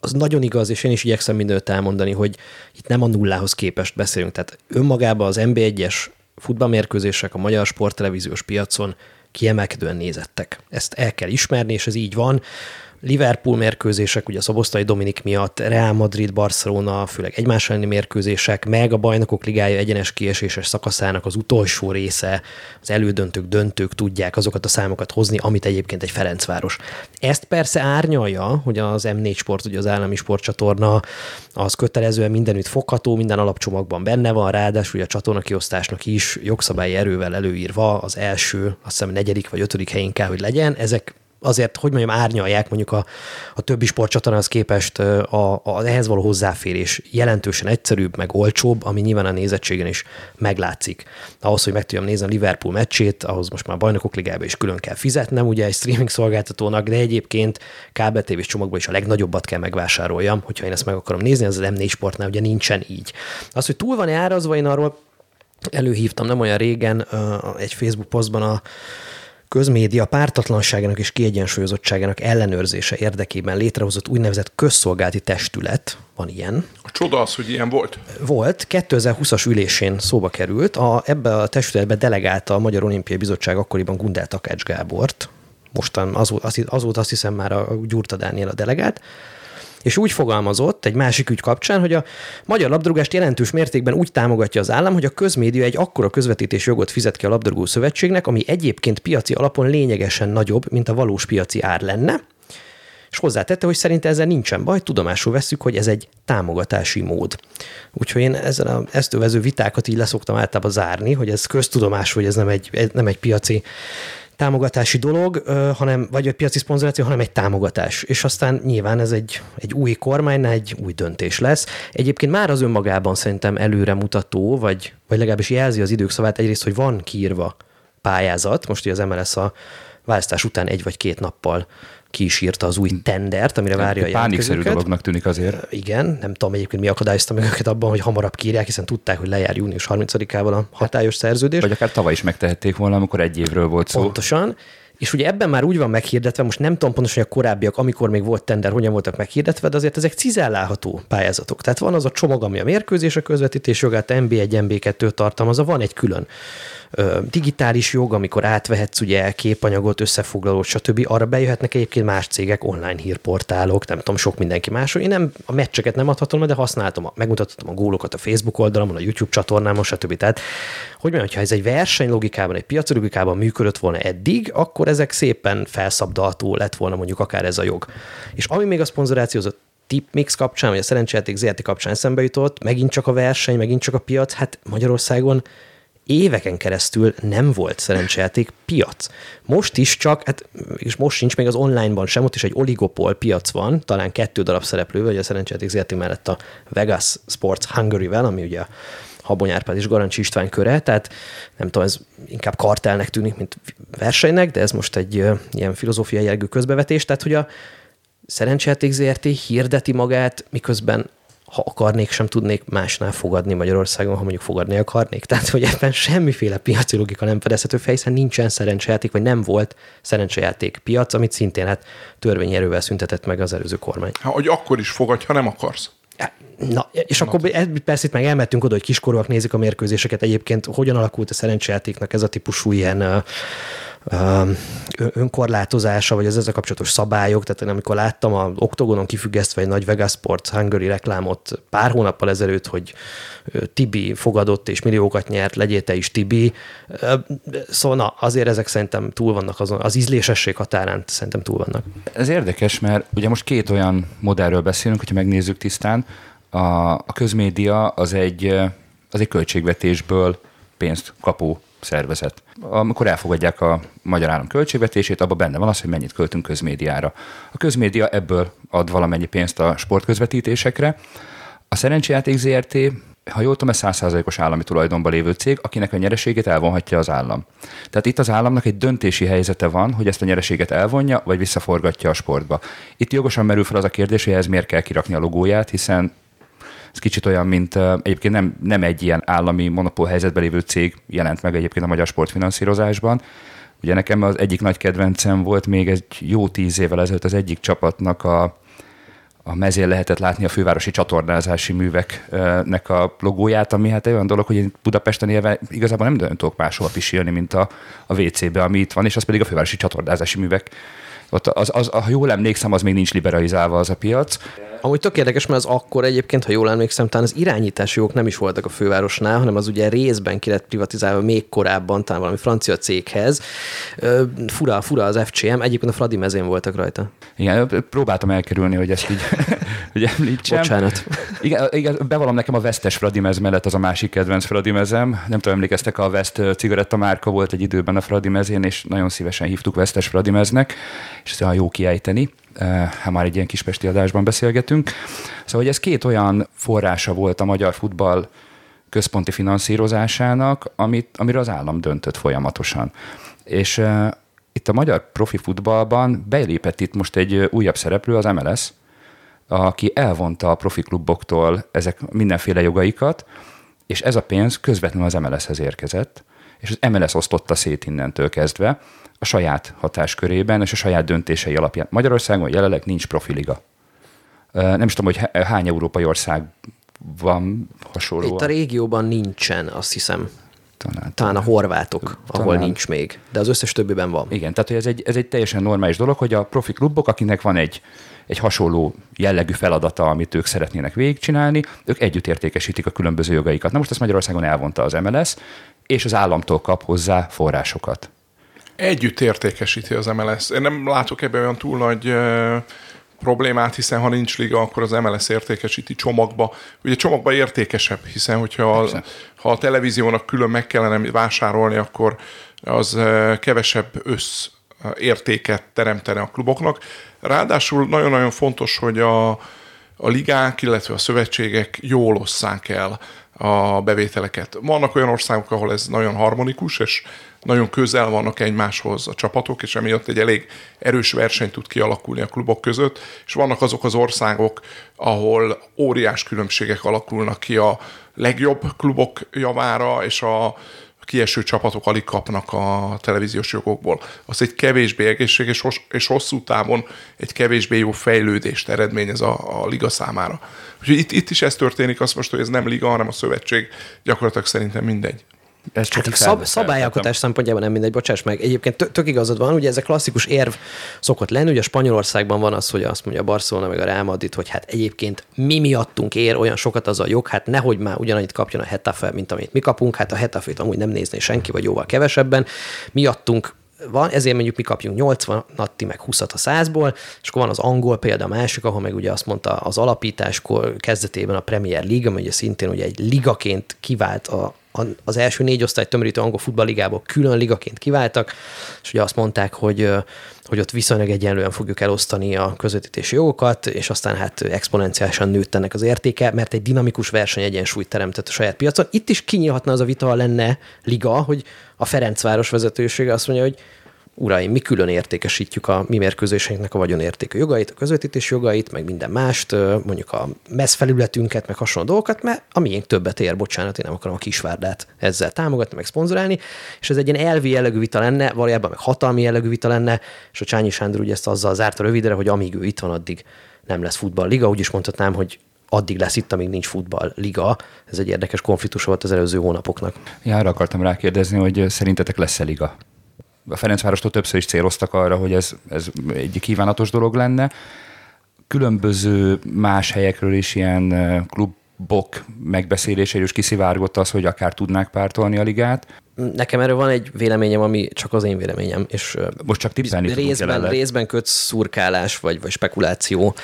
az nagyon igaz, és én is igyekszem mindent elmondani, hogy itt nem a nullához képest beszélünk. Tehát önmagában az NB1-es futballmérkőzések a magyar sporttelevíziós piacon kiemelkedően nézettek. Ezt el kell ismerni, és ez így van. Liverpool mérkőzések, ugye a Szobosztai Dominik miatt, Real Madrid, Barcelona, főleg egymás elleni mérkőzések, meg a bajnokok ligája egyenes kieséses szakaszának az utolsó része, az elődöntők, döntők tudják azokat a számokat hozni, amit egyébként egy Ferencváros. Ezt persze árnyalja, hogy az M4 Sport, ugye az állami sportcsatorna, az kötelezően mindenütt fogható, minden alapcsomagban benne van, ráadásul a csatorna kiosztásnak is jogszabályi erővel előírva az első, azt hiszem negyedik vagy ötödik helyén kell, hogy legyen. Ezek azért, hogy mondjam, árnyalják mondjuk a, a többi sportcsatornához képest a, a, ehhez való hozzáférés jelentősen egyszerűbb, meg olcsóbb, ami nyilván a nézettségen is meglátszik. Ahhoz, hogy meg tudjam nézni a Liverpool meccsét, ahhoz most már bajnokok ligába is külön kell fizetnem, ugye egy streaming szolgáltatónak, de egyébként kábeltévés csomagban is a legnagyobbat kell megvásároljam, hogyha én ezt meg akarom nézni, az az M4 sportnál ugye nincsen így. Az, hogy túl van árazva, én arról előhívtam nem olyan régen egy Facebook posztban a közmédia pártatlanságának és kiegyensúlyozottságának ellenőrzése érdekében létrehozott úgynevezett közszolgálti testület, van ilyen. A csoda az, hogy ilyen volt? Volt, 2020-as ülésén szóba került, a, ebbe a testületbe delegálta a Magyar Olimpiai Bizottság akkoriban Gundel Takács Gábort, mostan azóta, azóta azt hiszem már a Gyurta Dániel a delegát, és úgy fogalmazott egy másik ügy kapcsán, hogy a magyar labdarúgást jelentős mértékben úgy támogatja az állam, hogy a közmédia egy akkora közvetítés jogot fizet ki a labdarúgó szövetségnek, ami egyébként piaci alapon lényegesen nagyobb, mint a valós piaci ár lenne, és hozzátette, hogy szerint ezzel nincsen baj, tudomásul veszük, hogy ez egy támogatási mód. Úgyhogy én ezzel a, ezt vitákat így leszoktam általában zárni, hogy ez köztudomás, hogy ez nem egy, nem egy piaci támogatási dolog, hanem, vagy egy piaci szponzoráció, hanem egy támogatás. És aztán nyilván ez egy, egy új kormánynál egy új döntés lesz. Egyébként már az önmagában szerintem előremutató, vagy, vagy legalábbis jelzi az idők szavát egyrészt, hogy van kiírva pályázat, most ugye az MLS a választás után egy vagy két nappal ki is írta az új tendert, amire várja a Pánikszerű dolognak tűnik azért. Igen, nem tudom egyébként mi akadályozta meg őket abban, hogy hamarabb kírják, hiszen tudták, hogy lejár június 30-ával a hatályos szerződés. Vagy akár tavaly is megtehették volna, amikor egy évről volt szó. Pontosan. És ugye ebben már úgy van meghirdetve, most nem tudom pontosan, hogy a korábbiak, amikor még volt tender, hogyan voltak meghirdetve, de azért ezek cizellálható pályázatok. Tehát van az a csomag, ami a mérkőzés, a közvetítés jogát, MB1, MB2 tartalmazza, van egy külön digitális jog, amikor átvehetsz ugye képanyagot, összefoglalót, stb. Arra bejöhetnek egyébként más cégek, online hírportálok, nem tudom, sok mindenki más. Én nem, a meccseket nem adhatom, de használtam, megmutattam a gólokat a Facebook oldalamon, a YouTube csatornámon, stb. Tehát, hogy mondjam, ha ez egy verseny logikában, egy piaci logikában működött volna eddig, akkor ezek szépen felszabdalható lett volna mondjuk akár ez a jog. És ami még a szponzorációzott tipmix kapcsán, vagy a szerencsejáték ZRT kapcsán eszembe jutott, megint csak a verseny, megint csak a piac, hát Magyarországon éveken keresztül nem volt szerencsejáték piac. Most is csak, hát, és most sincs még az onlineban sem, ott is egy oligopol piac van, talán kettő darab szereplő, vagy a szerencsejáték ZRT mellett a Vegas Sports Hungary-vel, ami ugye a Habony Árpád és Garancsi István köre, tehát nem tudom, ez inkább kartelnek tűnik, mint versenynek, de ez most egy ilyen filozófiai jellegű közbevetés, tehát hogy a szerencsejáték ZRT hirdeti magát, miközben ha akarnék, sem tudnék másnál fogadni Magyarországon, ha mondjuk fogadni akarnék. Tehát, hogy ebben semmiféle piaci logika nem fedezhető fel, hiszen nincsen szerencsejáték, vagy nem volt szerencsejáték piac, amit szintén hát törvényerővel szüntetett meg az előző kormány. Ha, hogy akkor is fogadj, ha nem akarsz. Na, és akkor persze itt meg elmentünk oda, hogy kiskorúak nézik a mérkőzéseket. Egyébként hogyan alakult a szerencsejátéknak ez a típusú ilyen önkorlátozása, vagy az ezzel kapcsolatos szabályok. Tehát én amikor láttam a Oktogonon kifüggesztve egy nagy Vegas Sports Hungary reklámot pár hónappal ezelőtt, hogy Tibi fogadott és milliókat nyert, legyél te is Tibi. Szóval na, azért ezek szerintem túl vannak azon, az ízlésesség határán szerintem túl vannak. Ez érdekes, mert ugye most két olyan modellről beszélünk, hogyha megnézzük tisztán, a közmédia az egy, az egy költségvetésből pénzt kapó szervezet. Amikor elfogadják a magyar állam költségvetését, abban benne van az, hogy mennyit költünk közmédiára. A közmédia ebből ad valamennyi pénzt a sportközvetítésekre. A Szerencsejáték ZRT, ha jól tudom, ez 100%-os állami tulajdonban lévő cég, akinek a nyereségét elvonhatja az állam. Tehát itt az államnak egy döntési helyzete van, hogy ezt a nyereséget elvonja, vagy visszaforgatja a sportba. Itt jogosan merül fel az a kérdés, hogy ez miért kell kirakni a logóját, hiszen ez kicsit olyan, mint egyébként nem, nem egy ilyen állami monopól helyzetben lévő cég jelent meg egyébként a magyar sportfinanszírozásban. Ugye nekem az egyik nagy kedvencem volt még egy jó tíz évvel ezelőtt az egyik csapatnak a, a mezén lehetett látni a fővárosi csatornázási műveknek a logóját, ami hát egy olyan dolog, hogy én Budapesten élve igazából nem tudok máshol pisilni, mint a, a WC-be, ami itt van, és az pedig a fővárosi csatornázási művek. Ott az, az, ha jól emlékszem, az még nincs liberalizálva az a piac. Amúgy tök érdekes, mert az akkor egyébként, ha jól emlékszem, talán az irányítási jogok nem is voltak a fővárosnál, hanem az ugye részben ki lett privatizálva még korábban, talán valami francia céghez. Fura, fura az FCM, egyébként a Fradi mezén voltak rajta. Igen, próbáltam elkerülni, hogy ezt így hogy említsem. Bocsánat. Igen, igen, bevallom nekem a Vesztes Fradi mez mellett az a másik kedvenc Fradi mezem. Nem tudom, emlékeztek, a Vest cigaretta márka volt egy időben a Fradi mezén, és nagyon szívesen hívtuk Vesztes Fradi meznek, és olyan jó kiejteni ha már egy ilyen kispesti adásban beszélgetünk. Szóval, hogy ez két olyan forrása volt a magyar futball központi finanszírozásának, amit, amiről az állam döntött folyamatosan. És uh, itt a magyar profi futballban belépett itt most egy újabb szereplő, az MLS, aki elvonta a profi kluboktól ezek mindenféle jogaikat, és ez a pénz közvetlenül az MLS-hez érkezett, és az MLS osztotta szét innentől kezdve, a saját hatáskörében és a saját döntései alapján. Magyarországon jelenleg nincs profiliga. Nem is tudom, hogy hány európai ország van hasonló. Itt a régióban nincsen, azt hiszem. Talán, talán a horvátok, talán. ahol nincs még, de az összes többiben van. Igen, tehát hogy ez egy, ez egy teljesen normális dolog, hogy a profi klubok, akinek van egy, egy hasonló jellegű feladata, amit ők szeretnének végigcsinálni, ők együtt értékesítik a különböző jogaikat. Na most ezt Magyarországon elvonta az MLS, és az államtól kap hozzá forrásokat együtt értékesíti az MLS. Én nem látok ebben olyan túl nagy uh, problémát, hiszen ha nincs liga, akkor az MLS értékesíti csomagba. Ugye csomagba értékesebb, hiszen hogyha a, ha a televíziónak külön meg kellene vásárolni, akkor az uh, kevesebb össz értéket teremtene a kluboknak. Ráadásul nagyon-nagyon fontos, hogy a, a ligák, illetve a szövetségek jól osszák el a bevételeket. Vannak olyan országok, ahol ez nagyon harmonikus, és nagyon közel vannak egymáshoz a csapatok, és emiatt egy elég erős verseny tud kialakulni a klubok között, és vannak azok az országok, ahol óriás különbségek alakulnak ki a legjobb klubok javára, és a kieső csapatok alig kapnak a televíziós jogokból. Az egy kevésbé egészséges és hosszú távon egy kevésbé jó fejlődést eredményez a, a liga számára. Úgyhogy itt, itt is ez történik, azt most, hogy ez nem liga, hanem a szövetség, gyakorlatilag szerintem mindegy. Ez csak hát szab, szabályalkotás szempontjában nem mindegy, bocsáss meg. Egyébként tök, tök igazad van, ugye ez a klasszikus érv szokott lenni, ugye a Spanyolországban van az, hogy azt mondja a Barcelona meg a Real Madrid, hogy hát egyébként mi miattunk ér olyan sokat az a jog, hát nehogy már ugyanannyit kapjon a Hetafe, mint amit mi kapunk, hát a Hetafét amúgy nem nézné senki, vagy jóval kevesebben. Miattunk van, ezért mondjuk mi kapjunk 80-at, ti meg 20 a 100-ból, és akkor van az angol példa a másik, ahol meg ugye azt mondta az alapításkor kezdetében a Premier League, ami ugye szintén ugye egy ligaként kivált a, az első négy osztály tömörítő angol futballigából külön ligaként kiváltak, és ugye azt mondták, hogy, hogy ott viszonylag egyenlően fogjuk elosztani a közvetítési jogokat, és aztán hát exponenciálisan nőtt ennek az értéke, mert egy dinamikus verseny egyensúlyt teremtett a saját piacon. Itt is kinyílhatna az a vita, ha lenne liga, hogy a Ferencváros vezetősége azt mondja, hogy uraim, mi külön értékesítjük a mi mérkőzéseinknek a vagyonértékű jogait, a közvetítés jogait, meg minden mást, mondjuk a mezfelületünket, meg hasonló dolgokat, mert a miénk többet ér, bocsánat, én nem akarom a kisvárdát ezzel támogatni, meg szponzorálni, és ez egy ilyen elvi jellegű vita lenne, valójában meg hatalmi jellegű vita lenne, és a Csányi Sándor ugye ezt azzal zárta rövidre, hogy amíg ő itt van, addig nem lesz futballliga, úgy is mondhatnám, hogy addig lesz itt, amíg nincs futball-liga. Ez egy érdekes konfliktus volt az előző hónapoknak. Ja, arra akartam rákérdezni, hogy szerintetek lesz-e liga? A Ferencvárostól többször is céloztak arra, hogy ez, ez egy kívánatos dolog lenne. Különböző más helyekről is ilyen klubok megbeszélései is kiszivárgott az, hogy akár tudnák pártolni a ligát. Nekem erről van egy véleményem, ami csak az én véleményem, és most csak tippelni részben, részben köt szurkálás vagy, vagy spekuláció.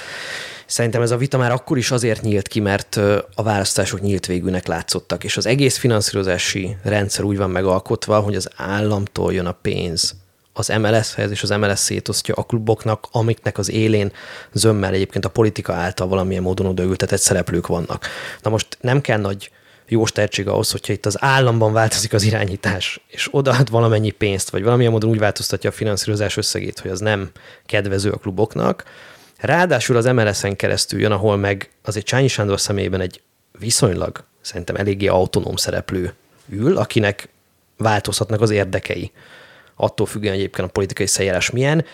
Szerintem ez a vita már akkor is azért nyílt ki, mert a választások nyílt végűnek látszottak, és az egész finanszírozási rendszer úgy van megalkotva, hogy az államtól jön a pénz az MLS-hez, és az MLS szétosztja a kluboknak, amiknek az élén zömmel egyébként a politika által valamilyen módon odaültetett szereplők vannak. Na most nem kell nagy jó tehetség ahhoz, hogyha itt az államban változik az irányítás, és odaad valamennyi pénzt, vagy valamilyen módon úgy változtatja a finanszírozás összegét, hogy az nem kedvező a kluboknak, Ráadásul az MLS-en keresztül jön, ahol meg azért Csányi Sándor személyében egy viszonylag szerintem eléggé autonóm szereplő ül, akinek változhatnak az érdekei. Attól függően egyébként a politikai szeljárás milyen.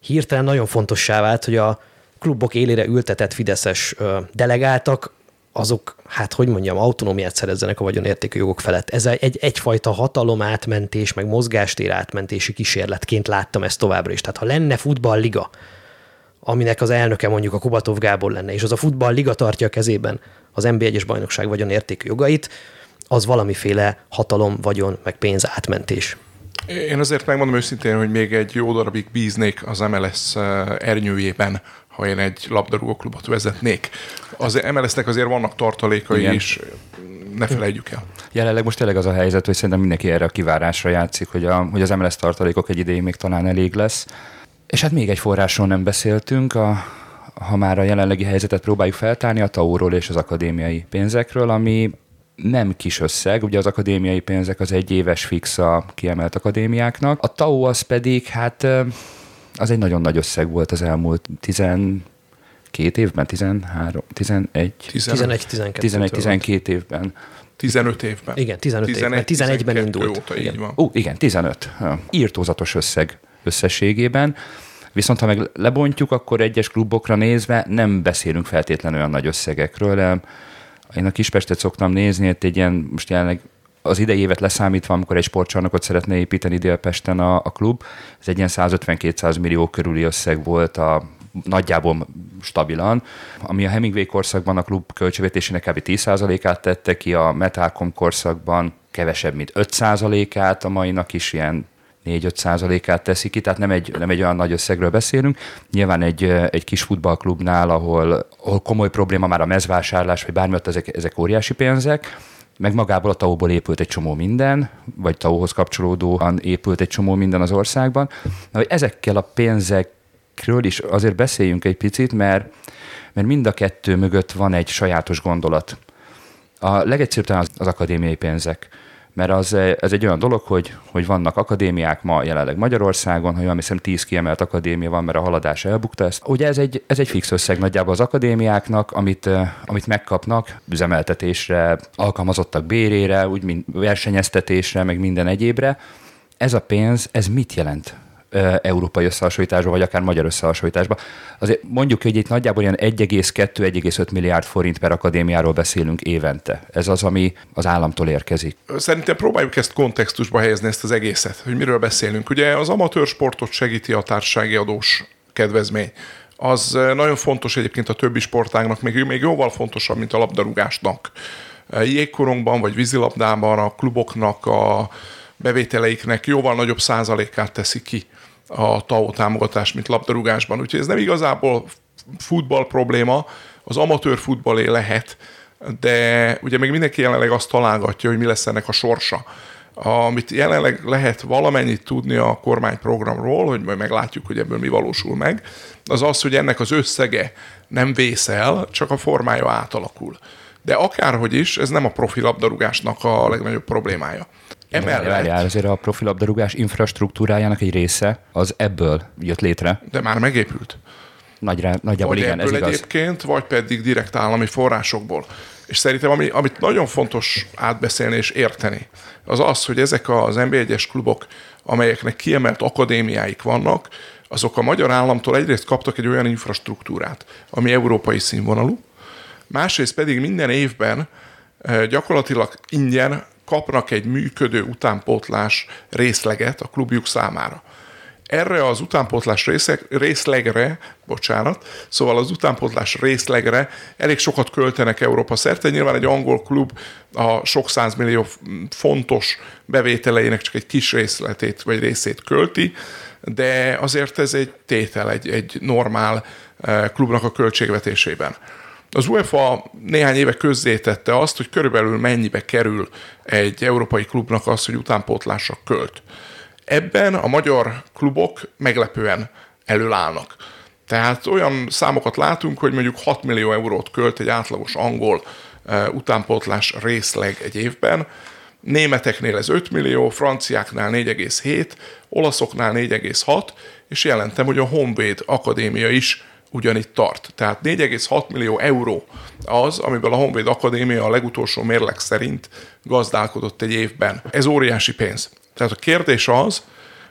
Hirtelen nagyon fontossá vált, hogy a klubok élére ültetett fideszes delegáltak, azok, hát hogy mondjam, autonómiát szerezzenek a vagyonértékű jogok felett. Ez egy, egyfajta hatalomátmentés, meg mozgástér átmentési kísérletként láttam ezt továbbra is. Tehát ha lenne futballliga, aminek az elnöke mondjuk a Kubatov Gábor lenne, és az a futball liga tartja a kezében az NB1-es bajnokság vagyon értékű jogait, az valamiféle hatalom, vagyon, meg pénz átmentés. Én azért megmondom őszintén, hogy még egy jó darabig bíznék az MLS eh, ernyőjében, ha én egy labdarúgó klubot vezetnék. Az MLS-nek azért vannak tartalékai Igen. is, ne felejtjük el. Jelenleg most tényleg az a helyzet, hogy szerintem mindenki erre a kivárásra játszik, hogy, a, hogy az MLS tartalékok egy ideig még talán elég lesz. És hát még egy forrásról nem beszéltünk, a, ha már a jelenlegi helyzetet próbáljuk feltárni, a TAU-ról és az akadémiai pénzekről, ami nem kis összeg, ugye az akadémiai pénzek az egy éves fix a kiemelt akadémiáknak. A TAU az pedig, hát az egy nagyon nagy összeg volt az elmúlt 12 évben, 13, 11, 11, 11 12 évben. 15 évben. Igen, 15 11, évben. 11-ben indult. Óta, igen. Így van. Ó, igen, 15. Írtózatos összeg összességében. Viszont ha meg lebontjuk, akkor egyes klubokra nézve nem beszélünk feltétlenül olyan nagy összegekről. Én a Kispestet szoktam nézni, itt egy ilyen, most jelenleg az idei évet leszámítva, amikor egy sportcsarnokot szeretne építeni Délpesten a, a klub, ez egy ilyen 150-200 millió körüli összeg volt a nagyjából stabilan, ami a Hemingway korszakban a klub költségvetésének kb. 10%-át tette ki, a Metalcom korszakban kevesebb, mint 5%-át, a mainak is ilyen 4-5 százalékát teszi ki, tehát nem egy, nem egy olyan nagy összegről beszélünk. Nyilván egy, egy kis futballklubnál, ahol, ahol komoly probléma már a mezvásárlás, vagy bármi, ezek, ezek óriási pénzek, meg magából a tau épült egy csomó minden, vagy tauhoz kapcsolódóan épült egy csomó minden az országban. Na, hogy ezekkel a pénzekről is azért beszéljünk egy picit, mert, mert mind a kettő mögött van egy sajátos gondolat. A legegyszerűbb az, az akadémiai pénzek mert az, ez egy olyan dolog, hogy, hogy vannak akadémiák ma jelenleg Magyarországon, ha jól hiszem 10 kiemelt akadémia van, mert a haladás elbukta ezt. Ugye ez egy, ez egy fix összeg nagyjából az akadémiáknak, amit, amit megkapnak üzemeltetésre, alkalmazottak bérére, úgy mint versenyeztetésre, meg minden egyébre. Ez a pénz, ez mit jelent európai összehasonlításban, vagy akár magyar összehasonlításban. Azért mondjuk, hogy itt nagyjából ilyen 1,2-1,5 milliárd forint per akadémiáról beszélünk évente. Ez az, ami az államtól érkezik. Szerintem próbáljuk ezt kontextusba helyezni, ezt az egészet, hogy miről beszélünk. Ugye az amatőr sportot segíti a társasági adós kedvezmény. Az nagyon fontos egyébként a többi sportágnak, még, még jóval fontosabb, mint a labdarúgásnak. Jégkorongban vagy vízilabdában a kluboknak a bevételeiknek jóval nagyobb százalékát teszi ki a TAO támogatás, mint labdarúgásban. Úgyhogy ez nem igazából futball probléma, az amatőr futballé lehet, de ugye még mindenki jelenleg azt találgatja, hogy mi lesz ennek a sorsa. Amit jelenleg lehet valamennyit tudni a kormányprogramról, hogy majd meglátjuk, hogy ebből mi valósul meg, az az, hogy ennek az összege nem vészel, csak a formája átalakul. De akárhogy is, ez nem a profi labdarúgásnak a legnagyobb problémája. Emellett... Várjál, azért a profilabdarúgás infrastruktúrájának egy része az ebből jött létre. De már megépült. Nagyra, nagyjából vagy igen, ebből ez igaz. egyébként, vagy pedig direkt állami forrásokból. És szerintem, ami, amit nagyon fontos átbeszélni és érteni, az az, hogy ezek az NB1-es klubok, amelyeknek kiemelt akadémiáik vannak, azok a magyar államtól egyrészt kaptak egy olyan infrastruktúrát, ami európai színvonalú, másrészt pedig minden évben gyakorlatilag ingyen kapnak egy működő utánpótlás részleget a klubjuk számára. Erre az utánpótlás részeg, részlegre, bocsánat, szóval az utánpótlás részlegre elég sokat költenek Európa szerte. Nyilván egy angol klub a sok százmillió fontos bevételeinek csak egy kis részletét vagy részét költi, de azért ez egy tétel, egy, egy normál eh, klubnak a költségvetésében. Az UEFA néhány éve közzétette azt, hogy körülbelül mennyibe kerül egy európai klubnak az, hogy utánpótlásra költ. Ebben a magyar klubok meglepően előállnak. Tehát olyan számokat látunk, hogy mondjuk 6 millió eurót költ egy átlagos angol e, utánpótlás részleg egy évben, németeknél ez 5 millió, franciáknál 4,7, olaszoknál 4,6, és jelentem, hogy a Honvéd Akadémia is ugyanitt tart. Tehát 4,6 millió euró az, amiből a Honvéd Akadémia a legutolsó mérleg szerint gazdálkodott egy évben. Ez óriási pénz. Tehát a kérdés az,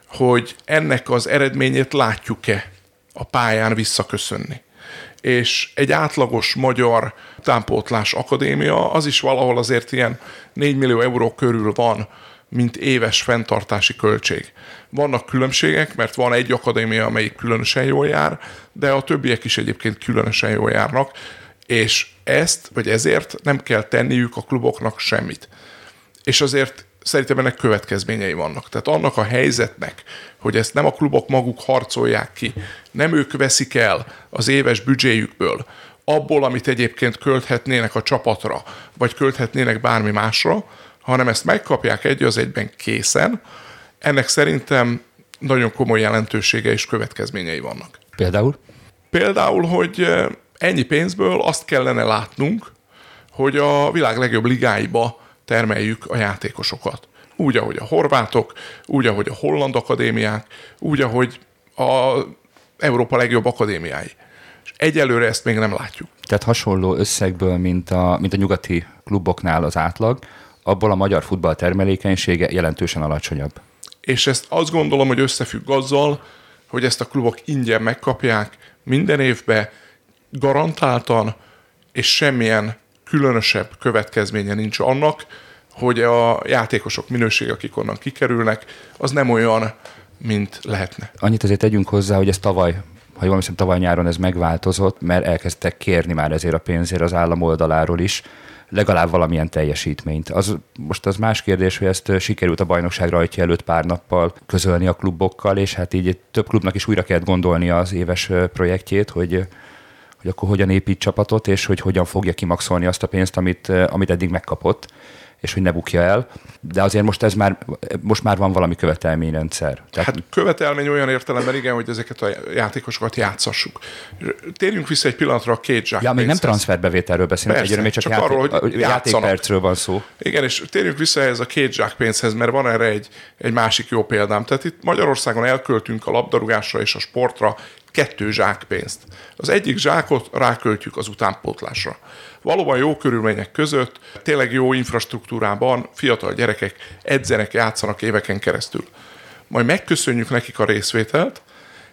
hogy ennek az eredményét látjuk-e a pályán visszaköszönni. És egy átlagos magyar támpótlás akadémia, az is valahol azért ilyen 4 millió euró körül van, mint éves fenntartási költség. Vannak különbségek, mert van egy akadémia, amelyik különösen jól jár, de a többiek is egyébként különösen jól járnak, és ezt, vagy ezért nem kell tenniük a kluboknak semmit. És azért szerintem ennek következményei vannak. Tehát annak a helyzetnek, hogy ezt nem a klubok maguk harcolják ki, nem ők veszik el az éves büdzséjükből, abból, amit egyébként költhetnének a csapatra, vagy költhetnének bármi másra, hanem ezt megkapják egy az egyben készen, ennek szerintem nagyon komoly jelentősége és következményei vannak. Például? Például, hogy eh, ennyi pénzből azt kellene látnunk, hogy a világ legjobb ligáiba termeljük a játékosokat. Úgy, ahogy a horvátok, úgy, ahogy a holland akadémiák, úgy, ahogy a Európa legjobb akadémiái. És egyelőre ezt még nem látjuk. Tehát hasonló összegből, mint a, mint a nyugati kluboknál az átlag, abból a magyar futball termelékenysége jelentősen alacsonyabb. És ezt azt gondolom, hogy összefügg azzal, hogy ezt a klubok ingyen megkapják minden évben, garantáltan, és semmilyen különösebb következménye nincs annak, hogy a játékosok minősége, akik onnan kikerülnek, az nem olyan, mint lehetne. Annyit azért tegyünk hozzá, hogy ez tavaly ha jól hiszem, tavaly nyáron ez megváltozott, mert elkezdtek kérni már ezért a pénzért az állam oldaláról is, legalább valamilyen teljesítményt. Az, most az más kérdés, hogy ezt sikerült a bajnokság rajtja előtt pár nappal közölni a klubokkal, és hát így több klubnak is újra kellett gondolni az éves projektjét, hogy hogy akkor hogyan épít csapatot, és hogy hogyan fogja kimaxolni azt a pénzt, amit, amit eddig megkapott és hogy ne bukja el. De azért most ez már, most már van valami követelményrendszer. Tehát... Hát követelmény olyan értelemben igen, hogy ezeket a játékosokat játszassuk. Térjünk vissza egy pillanatra a két zsák Ja, még nem transferbevételről beszélünk, egyre még csak, csak játék, arról, hogy játékpercről van szó. Igen, és térjünk vissza ehhez a két zsák pénzhez, mert van erre egy, egy másik jó példám. Tehát itt Magyarországon elköltünk a labdarúgásra és a sportra kettő zsák pénzt. Az egyik zsákot ráköltjük az utánpótlásra. Valóban jó körülmények között, tényleg jó infrastruktúrában fiatal gyerekek edzenek, játszanak éveken keresztül. Majd megköszönjük nekik a részvételt,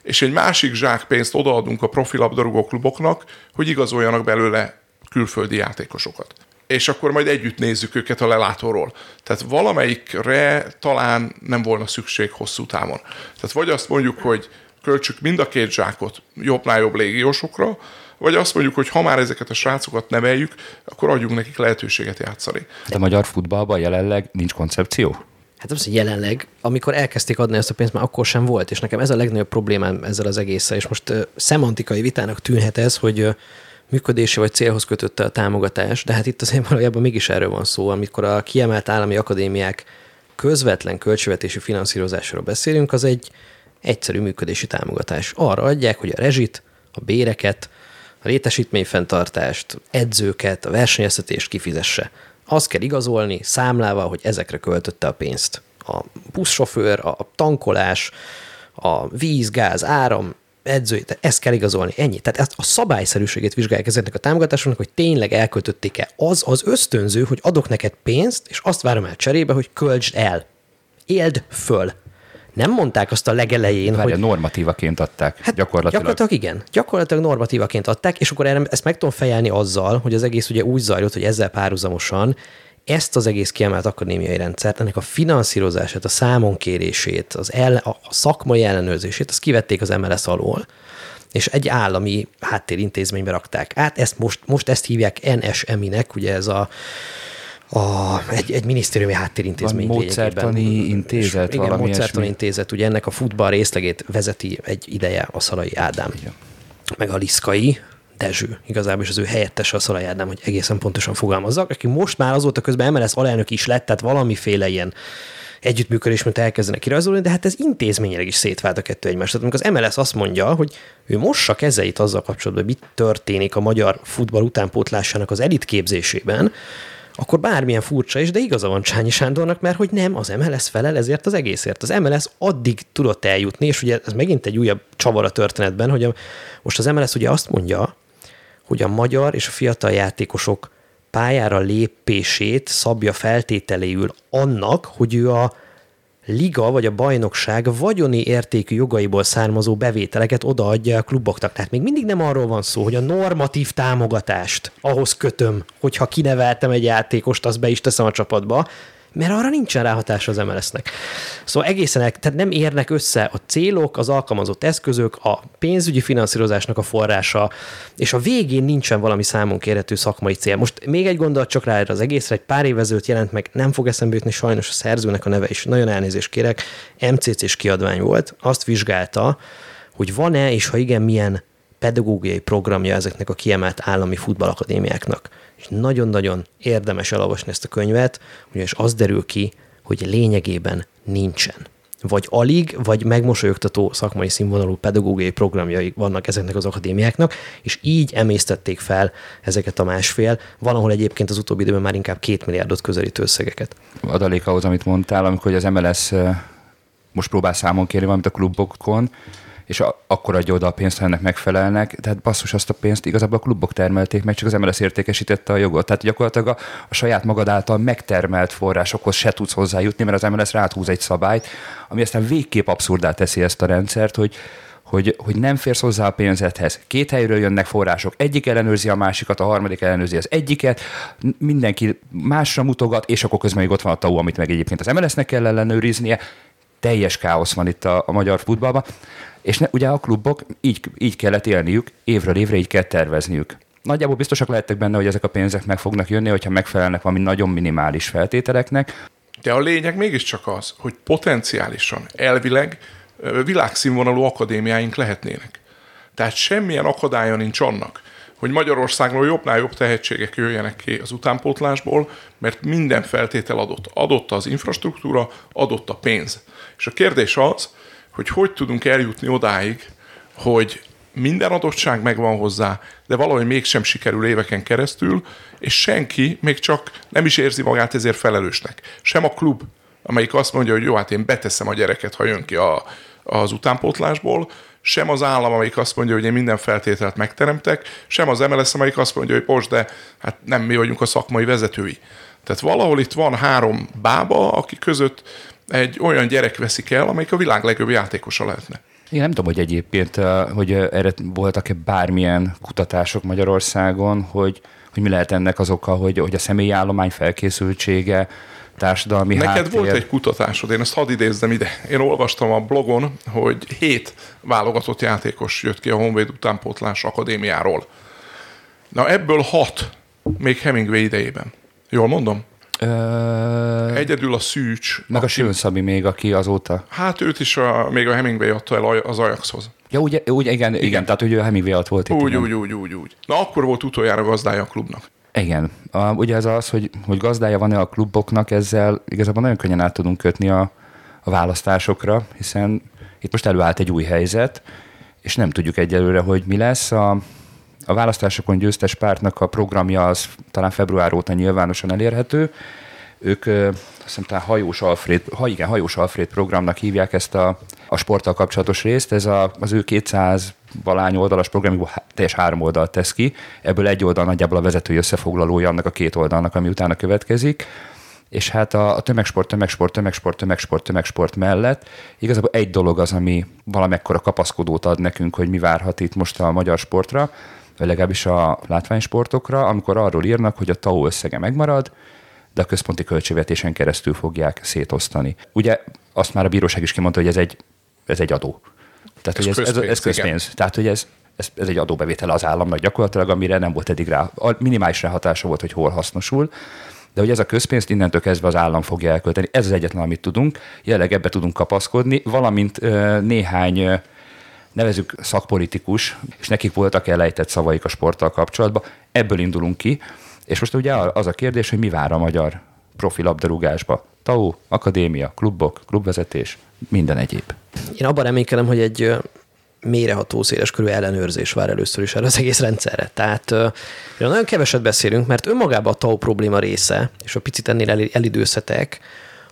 és egy másik zsák pénzt odaadunk a profilabdarúgó kluboknak, hogy igazoljanak belőle külföldi játékosokat. És akkor majd együtt nézzük őket a lelátóról. Tehát valamelyikre talán nem volna szükség hosszú távon. Tehát vagy azt mondjuk, hogy költsük mind a két zsákot jobbnál jobb légiósokra, vagy azt mondjuk, hogy ha már ezeket a srácokat neveljük, akkor adjunk nekik lehetőséget játszani. De a magyar futballban jelenleg nincs koncepció? Hát az, hogy jelenleg, amikor elkezdték adni ezt a pénzt, már akkor sem volt, és nekem ez a legnagyobb problémám ezzel az egésszel, és most uh, szemantikai vitának tűnhet ez, hogy uh, működése vagy célhoz kötötte a támogatás, de hát itt azért valójában mégis erről van szó, amikor a kiemelt állami akadémiák közvetlen költségvetési finanszírozásról beszélünk, az egy egyszerű működési támogatás. Arra adják, hogy a rezsit, a béreket, a létesítményfenntartást, edzőket, a versenyeztetést kifizesse. Azt kell igazolni számlával, hogy ezekre költötte a pénzt. A buszsofőr, a tankolás, a víz, gáz, áram, edzői, ezt kell igazolni, ennyi. Tehát ezt a szabályszerűségét vizsgálják ezeknek a támogatásoknak, hogy tényleg elköltötték-e. Az az ösztönző, hogy adok neked pénzt, és azt várom el cserébe, hogy költsd el. Éld föl. Nem mondták azt a legelején, Várja, hogy normatívaként adták, hát gyakorlatilag. Gyakorlatilag igen. Gyakorlatilag normatívaként adták, és akkor erre, ezt meg tudom fejelni azzal, hogy az egész ugye úgy zajlott, hogy ezzel párhuzamosan ezt az egész kiemelt akadémiai rendszert, ennek a finanszírozását, a számonkérését, az el, a szakmai ellenőrzését, azt kivették az MLS alól, és egy állami háttérintézménybe rakták át. Ezt most, most ezt hívják NSMI-nek, ugye ez a a, egy, egy minisztériumi háttérintézmény. Van módszertani intézet, igen, valami módszertani intézet, ugye ennek a futball részlegét vezeti egy ideje a Szalai Ádám. Igen. Meg a Liszkai, Dezső, igazából is az ő helyettese a Szalai Ádám, hogy egészen pontosan fogalmazzak, aki most már azóta közben MLS alelnök is lett, tehát valamiféle ilyen együttműködés, mint elkezdenek kirajzolni, de hát ez intézményileg is szétvált a kettő egymást. Tehát amikor az MLS azt mondja, hogy ő mossa kezeit azzal kapcsolatban, hogy mit történik a magyar futball utánpótlásának az elit képzésében, akkor bármilyen furcsa is, de igaza van Csányi Sándornak, mert hogy nem, az MLS felel ezért az egészért. Az MLS addig tudott eljutni, és ugye ez megint egy újabb csavar a történetben, hogy a, most az MLS ugye azt mondja, hogy a magyar és a fiatal játékosok pályára lépését szabja feltételéül annak, hogy ő a liga vagy a bajnokság vagyoni értékű jogaiból származó bevételeket odaadja a kluboknak. Tehát még mindig nem arról van szó, hogy a normatív támogatást ahhoz kötöm, hogyha kineveltem egy játékost, azt be is teszem a csapatba, mert arra nincsen ráhatás az MLS-nek. Szóval egészen, el, tehát nem érnek össze a célok, az alkalmazott eszközök, a pénzügyi finanszírozásnak a forrása, és a végén nincsen valami számon kérhető szakmai cél. Most még egy gondolat csak rá erre az egészre, egy pár évezőt jelent meg, nem fog eszembe jutni sajnos a szerzőnek a neve is, nagyon elnézést kérek, MCC-s kiadvány volt, azt vizsgálta, hogy van-e, és ha igen, milyen pedagógiai programja ezeknek a kiemelt állami futballakadémiáknak. És nagyon-nagyon érdemes elolvasni ezt a könyvet, ugyanis az derül ki, hogy lényegében nincsen. Vagy alig, vagy megmosolyogtató szakmai színvonalú pedagógiai programjai vannak ezeknek az akadémiáknak, és így emésztették fel ezeket a másfél, valahol egyébként az utóbbi időben már inkább két milliárdot közelítő összegeket. Adalék ahhoz, amit mondtál, amikor az MLS most próbál számon kérni valamit a klubokon, és a, akkor adja oda a pénzt, ha ennek megfelelnek. Tehát basszus, azt a pénzt igazából a klubok termelték meg, csak az MLS értékesítette a jogot. Tehát gyakorlatilag a, a saját magad által megtermelt forrásokhoz se tudsz hozzájutni, mert az MLS ráthúz egy szabályt, ami aztán végképp abszurdá teszi ezt a rendszert, hogy, hogy, hogy nem férsz hozzá a pénzedhez. Két helyről jönnek források, egyik ellenőrzi a másikat, a harmadik ellenőrzi az egyiket, mindenki másra mutogat, és akkor közben még ott van a TAU, amit meg egyébként az MLS-nek kell ellenőriznie. Teljes káosz van itt a, a magyar futballban. És ne, ugye a klubok így, így kellett élniük, évről évre így kell tervezniük. Nagyjából biztosak lehettek benne, hogy ezek a pénzek meg fognak jönni, hogyha megfelelnek valami nagyon minimális feltételeknek. De a lényeg mégiscsak az, hogy potenciálisan, elvileg világszínvonalú akadémiáink lehetnének. Tehát semmilyen akadálya nincs annak, hogy Magyarországról jobbnál jobb tehetségek jöjjenek ki az utánpótlásból, mert minden feltétel adott. Adott az infrastruktúra, adott a pénz. És a kérdés az, hogy hogy tudunk eljutni odáig, hogy minden adottság megvan hozzá, de valahogy mégsem sikerül éveken keresztül, és senki még csak nem is érzi magát ezért felelősnek. Sem a klub, amelyik azt mondja, hogy jó, hát én beteszem a gyereket, ha jön ki a, az utánpótlásból, sem az állam, amelyik azt mondja, hogy én minden feltételt megteremtek, sem az MLS, amelyik azt mondja, hogy most, de hát nem mi vagyunk a szakmai vezetői. Tehát valahol itt van három bába, aki között egy olyan gyerek veszik el, amelyik a világ legjobb játékosa lehetne. Én nem tudom, hogy egyébként, hogy erre voltak-e bármilyen kutatások Magyarországon, hogy, hogy mi lehet ennek az oka, hogy, hogy a személyi állomány felkészültsége, társadalmi Neked háttér. volt egy kutatásod, én ezt hadd idézzem ide. Én olvastam a blogon, hogy hét válogatott játékos jött ki a Honvéd utánpótlás akadémiáról. Na ebből hat még Hemingway idejében. Jól mondom? Ö... Egyedül a Szűcs. Meg a Sőn Szabi még, aki azóta. Hát őt is a, még a Hemingway adta el az Ajaxhoz. Ja, úgy, úgy igen, igen, igen, tehát hogy ő a Hemingway alatt volt itt. Úgy, igen. úgy, úgy, úgy, úgy. Na akkor volt utoljára gazdája a klubnak. Igen. A, ugye ez az, hogy, hogy gazdája van-e a kluboknak, ezzel igazából nagyon könnyen át tudunk kötni a, a választásokra, hiszen itt most előállt egy új helyzet, és nem tudjuk egyelőre, hogy mi lesz. A, a választásokon győztes pártnak a programja az talán február óta nyilvánosan elérhető. Ők azt hajós Alfred, ha igen, hajós Alfred programnak hívják ezt a, a sporttal kapcsolatos részt. Ez a, az ő 200 valány oldalas programjukból teljes három oldalt tesz ki. Ebből egy oldal nagyjából a vezetői összefoglalója annak a két oldalnak, ami utána következik és hát a, a tömegsport, tömegsport, tömegsport, tömegsport, tömegsport mellett igazából egy dolog az, ami valamekkora kapaszkodót ad nekünk, hogy mi várhat itt most a magyar sportra, vagy legalábbis a látványsportokra, amikor arról írnak, hogy a TAO összege megmarad, de a központi költségvetésen keresztül fogják szétosztani. Ugye azt már a bíróság is kimondta, hogy ez egy, ez egy adó. Tehát, ez hogy ez, közpénz, ez, ez közpénz. Igen. Tehát, hogy ez, ez, ez egy adóbevétel az államnak gyakorlatilag, amire nem volt eddig rá, minimális ráhatása volt, hogy hol hasznosul. De hogy ez a közpénzt innentől kezdve az állam fogja elkölteni. Ez az egyetlen, amit tudunk. Jelenleg ebbe tudunk kapaszkodni, valamint néhány nevezük szakpolitikus, és nekik voltak elejtett szavaik a sporttal kapcsolatban. Ebből indulunk ki, és most ugye az a kérdés, hogy mi vár a magyar profi labdarúgásba. TAU, akadémia, klubok, klubvezetés, minden egyéb. Én abban reménykedem, hogy egy méreható, széles körű ellenőrzés vár először is erre az egész rendszerre. Tehát nagyon keveset beszélünk, mert önmagában a TAU probléma része, és a picit ennél el, elidőzhetek,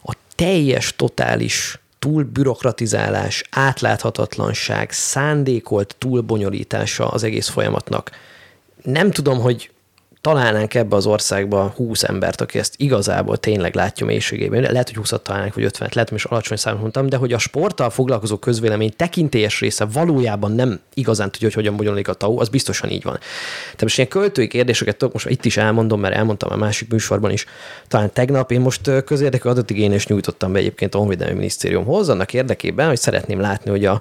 a teljes, totális túlbürokratizálás, átláthatatlanság, szándékolt túlbonyolítása az egész folyamatnak. Nem tudom, hogy találnánk ebbe az országba 20 embert, aki ezt igazából tényleg látja mélységében. Lehet, hogy 20-at találnánk, vagy 50 lehet, hogy is alacsony számot mondtam, de hogy a sporttal foglalkozó közvélemény tekintélyes része valójában nem igazán tudja, hogy hogyan bonyolódik a TAU, az biztosan így van. Tehát most ilyen költői kérdéseket tudok, most itt is elmondom, mert elmondtam a másik műsorban is, talán tegnap én most közérdekű adatigényes nyújtottam be egyébként a Honvédelmi Minisztériumhoz, annak érdekében, hogy szeretném látni, hogy a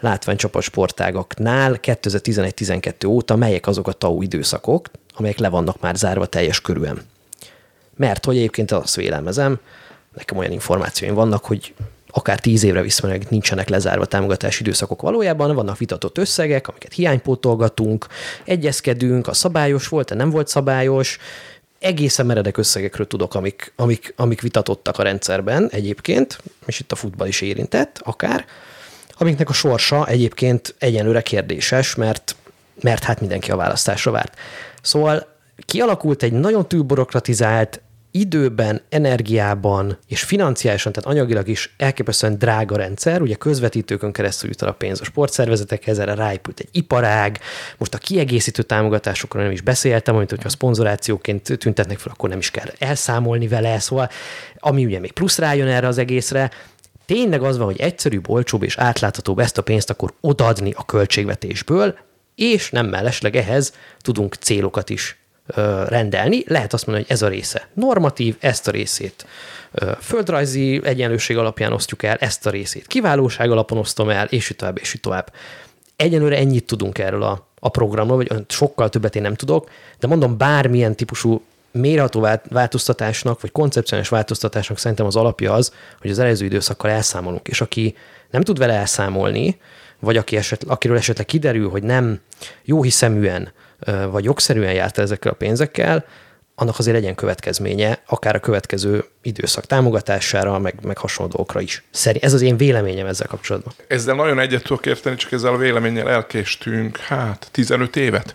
látványcsapat sportágaknál 2011-12 óta melyek azok a TAU időszakok, amelyek le vannak már zárva teljes körülön. Mert hogy egyébként azt vélelmezem, nekem olyan információim vannak, hogy akár tíz évre visszamenőleg nincsenek lezárva támogatási időszakok valójában, vannak vitatott összegek, amiket hiánypótolgatunk, egyezkedünk, a szabályos volt, a nem volt szabályos, egészen meredek összegekről tudok, amik, amik, amik vitatottak a rendszerben egyébként, és itt a futball is érintett akár, amiknek a sorsa egyébként egyenlőre kérdéses, mert, mert hát mindenki a választásra várt. Szóval kialakult egy nagyon túlbürokratizált, időben, energiában és financiálisan, tehát anyagilag is elképesztően drága rendszer, ugye közvetítőkön keresztül jut el a pénz a sportszervezetekhez, erre ráépült egy iparág, most a kiegészítő támogatásokról nem is beszéltem, amit hogyha a szponzorációként tüntetnek fel, akkor nem is kell elszámolni vele, szóval ami ugye még plusz rájön erre az egészre, tényleg az van, hogy egyszerűbb, olcsóbb és átláthatóbb ezt a pénzt akkor odaadni a költségvetésből, és nem mellesleg ehhez tudunk célokat is rendelni. Lehet azt mondani, hogy ez a része normatív, ezt a részét földrajzi egyenlőség alapján osztjuk el, ezt a részét kiválóság alapon osztom el, és így tovább, és így tovább. Egyenlőre ennyit tudunk erről a, a programról, vagy sokkal többet én nem tudok, de mondom, bármilyen típusú mérható változtatásnak, vagy koncepcionális változtatásnak szerintem az alapja az, hogy az előző időszakkal elszámolunk. És aki nem tud vele elszámolni, vagy aki eset, akiről esetleg kiderül, hogy nem jó hiszeműen vagy jogszerűen járt ezekkel a pénzekkel, annak azért legyen következménye, akár a következő időszak támogatására, meg, meg hasonló dolgokra is. Szerint ez az én véleményem ezzel kapcsolatban. Ezzel nagyon egyet tudok érteni, csak ezzel a véleménnyel elkéstünk, hát 15 évet.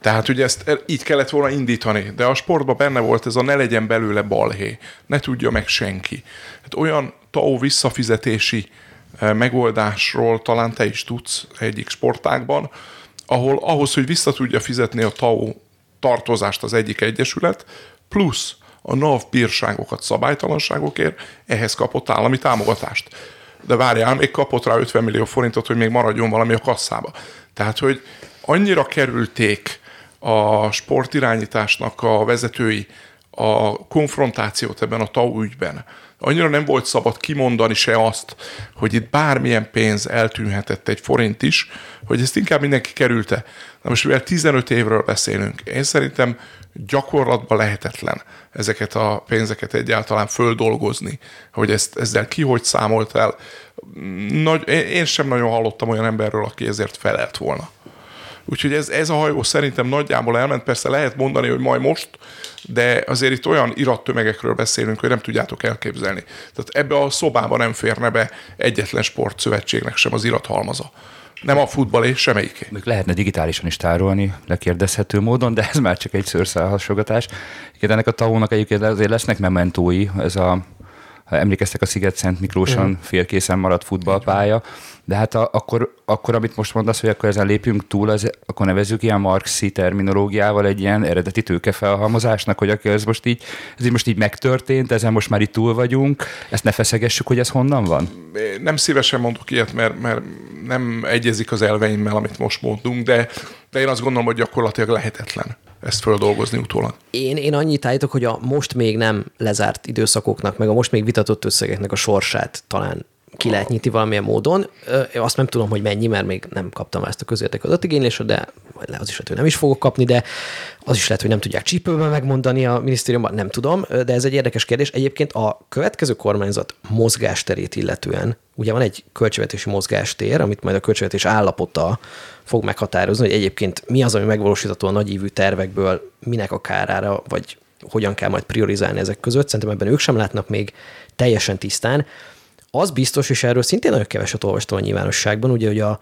Tehát ugye ezt így kellett volna indítani, de a sportban benne volt ez a ne legyen belőle balhé, ne tudja meg senki. Hát olyan TAO visszafizetési eh, megoldásról talán te is tudsz egyik sportágban, ahol ahhoz, hogy vissza tudja fizetni a TAO tartozást az egyik egyesület, plusz a NAV bírságokat szabálytalanságokért, ehhez kapott állami támogatást. De várjál, még kapott rá 50 millió forintot, hogy még maradjon valami a kasszába. Tehát, hogy annyira kerülték a sportirányításnak a vezetői a konfrontációt ebben a TAU ügyben. Annyira nem volt szabad kimondani se azt, hogy itt bármilyen pénz eltűnhetett egy forint is, hogy ezt inkább mindenki kerülte. Na most mivel 15 évről beszélünk, én szerintem gyakorlatban lehetetlen ezeket a pénzeket egyáltalán földolgozni, hogy ezt, ezzel ki hogy számolt el. Nagy, én sem nagyon hallottam olyan emberről, aki ezért felelt volna. Úgyhogy ez, ez a hajó szerintem nagyjából elment. Persze lehet mondani, hogy majd most, de azért itt olyan irattömegekről beszélünk, hogy nem tudjátok elképzelni. Tehát ebbe a szobába nem férne be egyetlen sportszövetségnek sem az irathalmaza. Nem a futball és semmelyiké. Még lehetne digitálisan is tárolni, lekérdezhető módon, de ez már csak egy szőrszálhasogatás. ennek a tau egyébként azért lesznek mementói, ez a ha emlékeztek a Sziget-Szent Miklóson mm. félkészen maradt futballpálya, de hát a, akkor, akkor, amit most mondasz, hogy akkor ezen lépjünk túl, az, akkor nevezzük ilyen marxi terminológiával egy ilyen eredeti tőkefelhalmozásnak, hogy akkor ez most így, ez így most így megtörtént, ezen most már itt túl vagyunk, ezt ne feszegessük, hogy ez honnan van? Nem szívesen mondok ilyet, mert, mert nem egyezik az elveimmel, amit most mondunk, de, de én azt gondolom, hogy gyakorlatilag lehetetlen ezt földolgozni utólag. Én, én annyit állítok, hogy a most még nem lezárt időszakoknak, meg a most még vitatott összegeknek a sorsát talán ki lehet nyitni valamilyen módon. Azt nem tudom, hogy mennyi, mert még nem kaptam ezt a közértek adatigénylésre, de az is lehet, hogy nem is fogok kapni, de az is lehet, hogy nem tudják csípőben megmondani a minisztériumban, nem tudom, de ez egy érdekes kérdés. Egyébként a következő kormányzat mozgásterét illetően, ugye van egy költségvetési mozgástér, amit majd a költségvetés állapota fog meghatározni, hogy egyébként mi az, ami megvalósítható a nagyívű tervekből, minek a kárára, vagy hogyan kell majd priorizálni ezek között. Szerintem ebben ők sem látnak még teljesen tisztán. Az biztos, és erről szintén nagyon keveset olvastam a nyilvánosságban, ugye, hogy a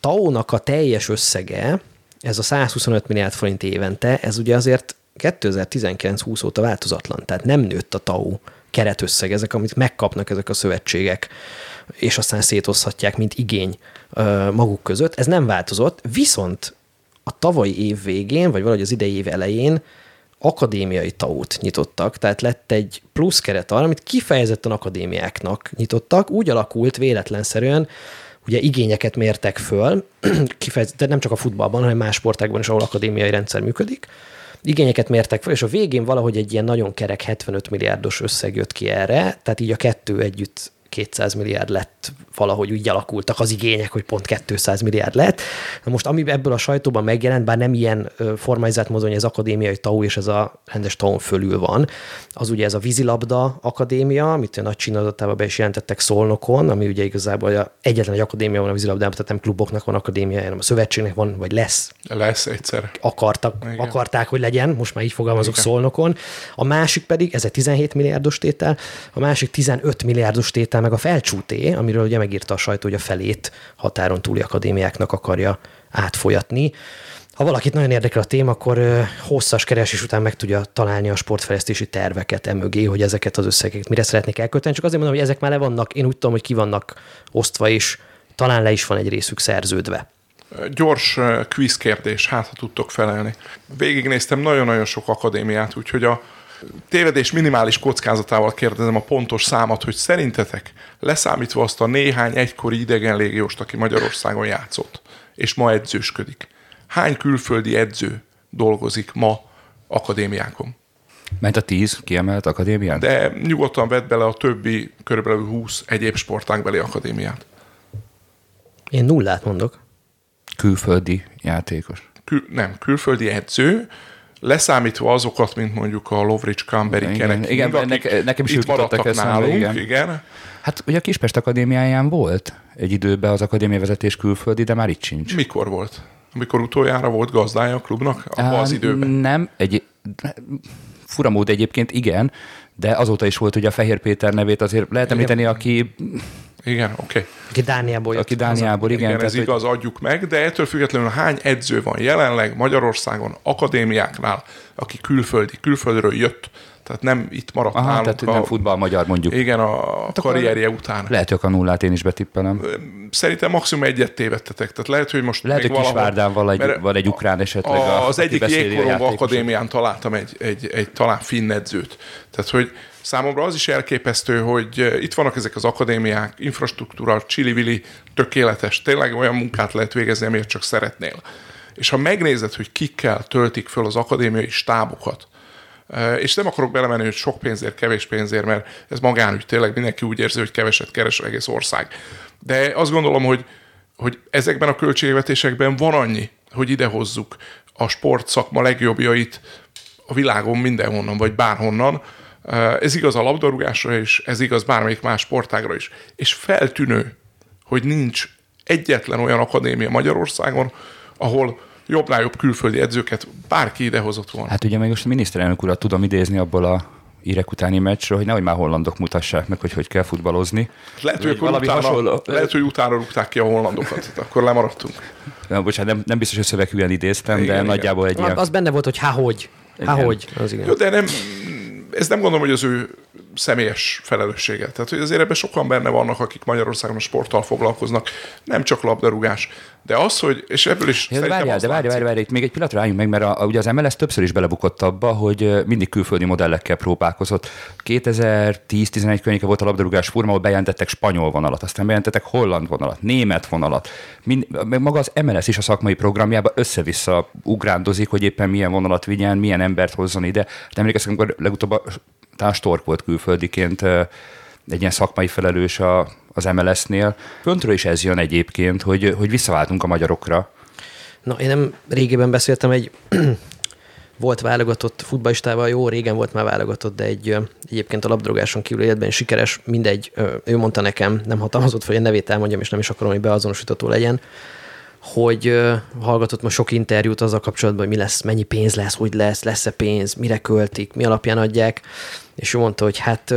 TAO-nak a teljes összege, ez a 125 milliárd forint évente, ez ugye azért 2019-20 óta változatlan, tehát nem nőtt a TAO keretösszeg, ezek, amit megkapnak ezek a szövetségek, és aztán szétozhatják, mint igény maguk között. Ez nem változott, viszont a tavalyi év végén, vagy valahogy az idei év elején akadémiai taut nyitottak, tehát lett egy plusz keret arra, amit kifejezetten akadémiáknak nyitottak. Úgy alakult véletlenszerűen, ugye igényeket mértek föl, kifejezetten nem csak a futballban, hanem más sportákban is, ahol akadémiai rendszer működik, igényeket mértek fel, és a végén valahogy egy ilyen nagyon kerek 75 milliárdos összeg jött ki erre, tehát így a kettő együtt 200 milliárd lett, valahogy úgy alakultak az igények, hogy pont 200 milliárd lett. Na most, ami ebből a sajtóban megjelent, bár nem ilyen formalizált hogy ez akadémiai TAU és ez a rendes TAU fölül van, az ugye ez a vízilabda akadémia, amit a nagy csinálatában be is jelentettek Szolnokon, ami ugye igazából egyetlen egy akadémia van a vízilabdában, tehát nem kluboknak van akadémia, hanem a szövetségnek van, vagy lesz. Lesz egyszer. Akartak, Igen. akarták, hogy legyen, most már így fogalmazok Igen. Szolnokon. A másik pedig, ez egy 17 milliárdos tétel, a másik 15 milliárdos tétel meg a felcsúté, amiről ugye megírta a sajtó, hogy a felét határon túli akadémiáknak akarja átfolyatni. Ha valakit nagyon érdekel a téma, akkor hosszas keresés után meg tudja találni a sportfejlesztési terveket emögé, hogy ezeket az összegeket mire szeretnék elkölteni. Csak azért mondom, hogy ezek már le vannak, én úgy tudom, hogy ki vannak osztva, és talán le is van egy részük szerződve. Gyors quiz kérdés, hát ha tudtok felelni. Végignéztem nagyon-nagyon sok akadémiát, úgyhogy a tévedés minimális kockázatával kérdezem a pontos számot, hogy szerintetek, leszámítva azt a néhány egykori idegen légióst, aki Magyarországon játszott, és ma edzősködik, hány külföldi edző dolgozik ma akadémiákon? Ment a tíz kiemelt akadémián? De nyugodtan vedd bele a többi körülbelül 20 egyéb sportágbeli akadémiát. Én nullát mondok. Külföldi játékos. Kül, nem, külföldi edző, leszámítva azokat, mint mondjuk a Lovrics Kamberi igen, igen, ne, nekem is itt maradtak eszembe, nálunk, igen. igen. Hát ugye a Kispest Akadémiáján volt egy időben az akadémia vezetés külföldi, de már itt sincs. Mikor volt? Amikor utoljára volt gazdája a klubnak? Abba az időben? Nem, egy, fura mód egyébként igen, de azóta is volt ugye a Fehér Péter nevét azért lehet említeni, aki igen, oké. Okay. Aki Dániából jött. Aki Dániából, igen. igen ez tehát, igaz, hogy... adjuk meg, de ettől függetlenül hány edző van jelenleg Magyarországon, akadémiáknál, aki külföldi, külföldről jött, tehát nem itt maradt Aha, nálunk. tehát a, nem futball magyar mondjuk. Igen, a hát karrierje után. Lehet, hogy a nullát én is betippelem. Szerintem maximum egyet tévedtetek. Tehát lehet, hogy most Lehet, hogy valahol, Kisvárdán van egy, van egy ukrán esetleg. A, az egyik jégkorong akadémián találtam egy, egy, egy talán finn edzőt. Tehát, hogy Számomra az is elképesztő, hogy eh, itt vannak ezek az akadémiák, infrastruktúra, csili tökéletes, tényleg olyan munkát lehet végezni, amiért csak szeretnél. És ha megnézed, hogy kikkel töltik föl az akadémiai stábokat, eh, és nem akarok belemenni, hogy sok pénzért, kevés pénzért, mert ez magánügy, tényleg mindenki úgy érzi, hogy keveset keres egész ország. De azt gondolom, hogy, hogy ezekben a költségvetésekben van annyi, hogy idehozzuk a sportszakma legjobbjait a világon mindenhonnan, vagy bárhonnan, ez igaz a labdarúgásra is, ez igaz bármelyik más sportágra is. És feltűnő, hogy nincs egyetlen olyan akadémia Magyarországon, ahol jobbnál jobb külföldi edzőket bárki idehozott volna. Hát ugye meg most a miniszterelnök urat tudom idézni abból a írek utáni meccsről, hogy nehogy már hollandok mutassák meg, hogy hogy kell futballozni. Lehet, hogy, valami utána, hasonló... lehet, hogy utána rúgták ki a hollandokat, akkor lemaradtunk. Na, bocsánat, nem, nem biztos, hogy szövegűen idéztem, igen, de igen. nagyjából egy ilyen... Az benne volt, hogy há hogy. Há hogy. Az igen. Jó, de nem, ez nem gondolom, hogy az ő személyes felelősséget. Tehát, hogy azért ebben sokan benne vannak, akik Magyarországon a sporttal foglalkoznak, nem csak labdarúgás. De az, hogy, és ebből is ja, de várjál, de várjál, várjál, itt még egy pillanatra álljunk meg, mert a, a, ugye az MLS többször is belebukott abba, hogy mindig külföldi modellekkel próbálkozott. 2010-11 környéke volt a labdarúgás forma, ahol bejelentettek spanyol vonalat, aztán bejelentettek holland vonalat, német vonalat. Mind, meg maga az MLS is a szakmai programjában össze-vissza ugrándozik, hogy éppen milyen vonalat vigyen, milyen embert hozzon ide. De emlékeztek, amikor legutóbb a, talán Stork volt külföldiként egy ilyen szakmai felelős a, az MLS-nél. Föntről is ez jön egyébként, hogy, hogy visszaváltunk a magyarokra. Na, én nem régében beszéltem egy volt válogatott futballistával, jó, régen volt már válogatott, de egy egyébként a labdarúgáson kívül életben sikeres, mindegy, ő mondta nekem, nem hatalmazott, hogy a nevét elmondjam, és nem is akarom, hogy beazonosítható legyen, hogy hallgatott ma sok interjút azzal kapcsolatban, hogy mi lesz, mennyi pénz lesz, hogy lesz, lesz-e pénz, mire költik, mi alapján adják, és ő mondta, hogy hát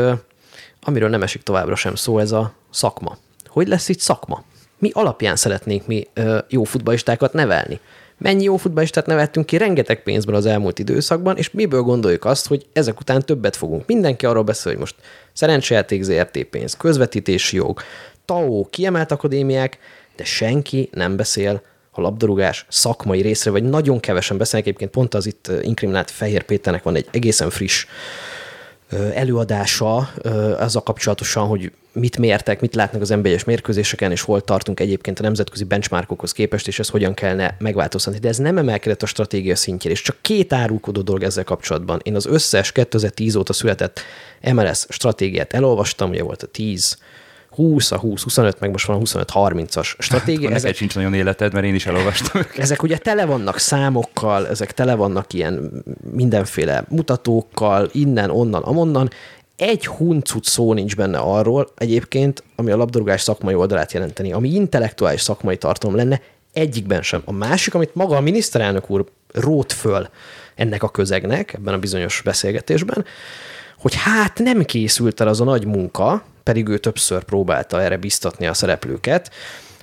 amiről nem esik továbbra sem szó, ez a szakma. Hogy lesz itt szakma? Mi alapján szeretnénk mi jó futballistákat nevelni? Mennyi jó futballistát nevettünk ki rengeteg pénzből az elmúlt időszakban, és miből gondoljuk azt, hogy ezek után többet fogunk. Mindenki arról beszél, hogy most szerencsejáték ZRT pénz, közvetítési jog, TAO, kiemelt akadémiák, de senki nem beszél a labdarúgás szakmai részre, vagy nagyon kevesen beszélnek. Egyébként pont az itt inkriminált Fehér Péternek van egy egészen friss előadása azzal kapcsolatosan, hogy mit mértek, mit látnak az nba mérkőzéseken, és hol tartunk egyébként a nemzetközi benchmarkokhoz képest, és ez hogyan kellene megváltoztatni. De ez nem emelkedett a stratégia szintjére, és csak két árulkodó dolog ezzel kapcsolatban. Én az összes 2010 óta született MLS stratégiát elolvastam, ugye volt a 10, 20, a 20, 25, meg most van a 25, 30-as stratégia. Hát, ezek sincs nagyon életed, mert én is elolvastam. ezek ugye tele vannak számokkal, ezek tele vannak ilyen mindenféle mutatókkal, innen, onnan, amonnan. Egy huncut szó nincs benne arról egyébként, ami a labdarúgás szakmai oldalát jelenteni, ami intellektuális szakmai tartalom lenne, egyikben sem. A másik, amit maga a miniszterelnök úr rót föl ennek a közegnek, ebben a bizonyos beszélgetésben, hogy hát nem készült el az a nagy munka, pedig ő többször próbálta erre biztatni a szereplőket,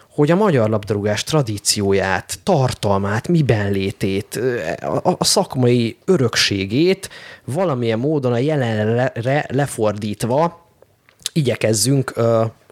hogy a magyar labdarúgás tradícióját, tartalmát, miben létét, a, a szakmai örökségét valamilyen módon a jelenre lefordítva igyekezzünk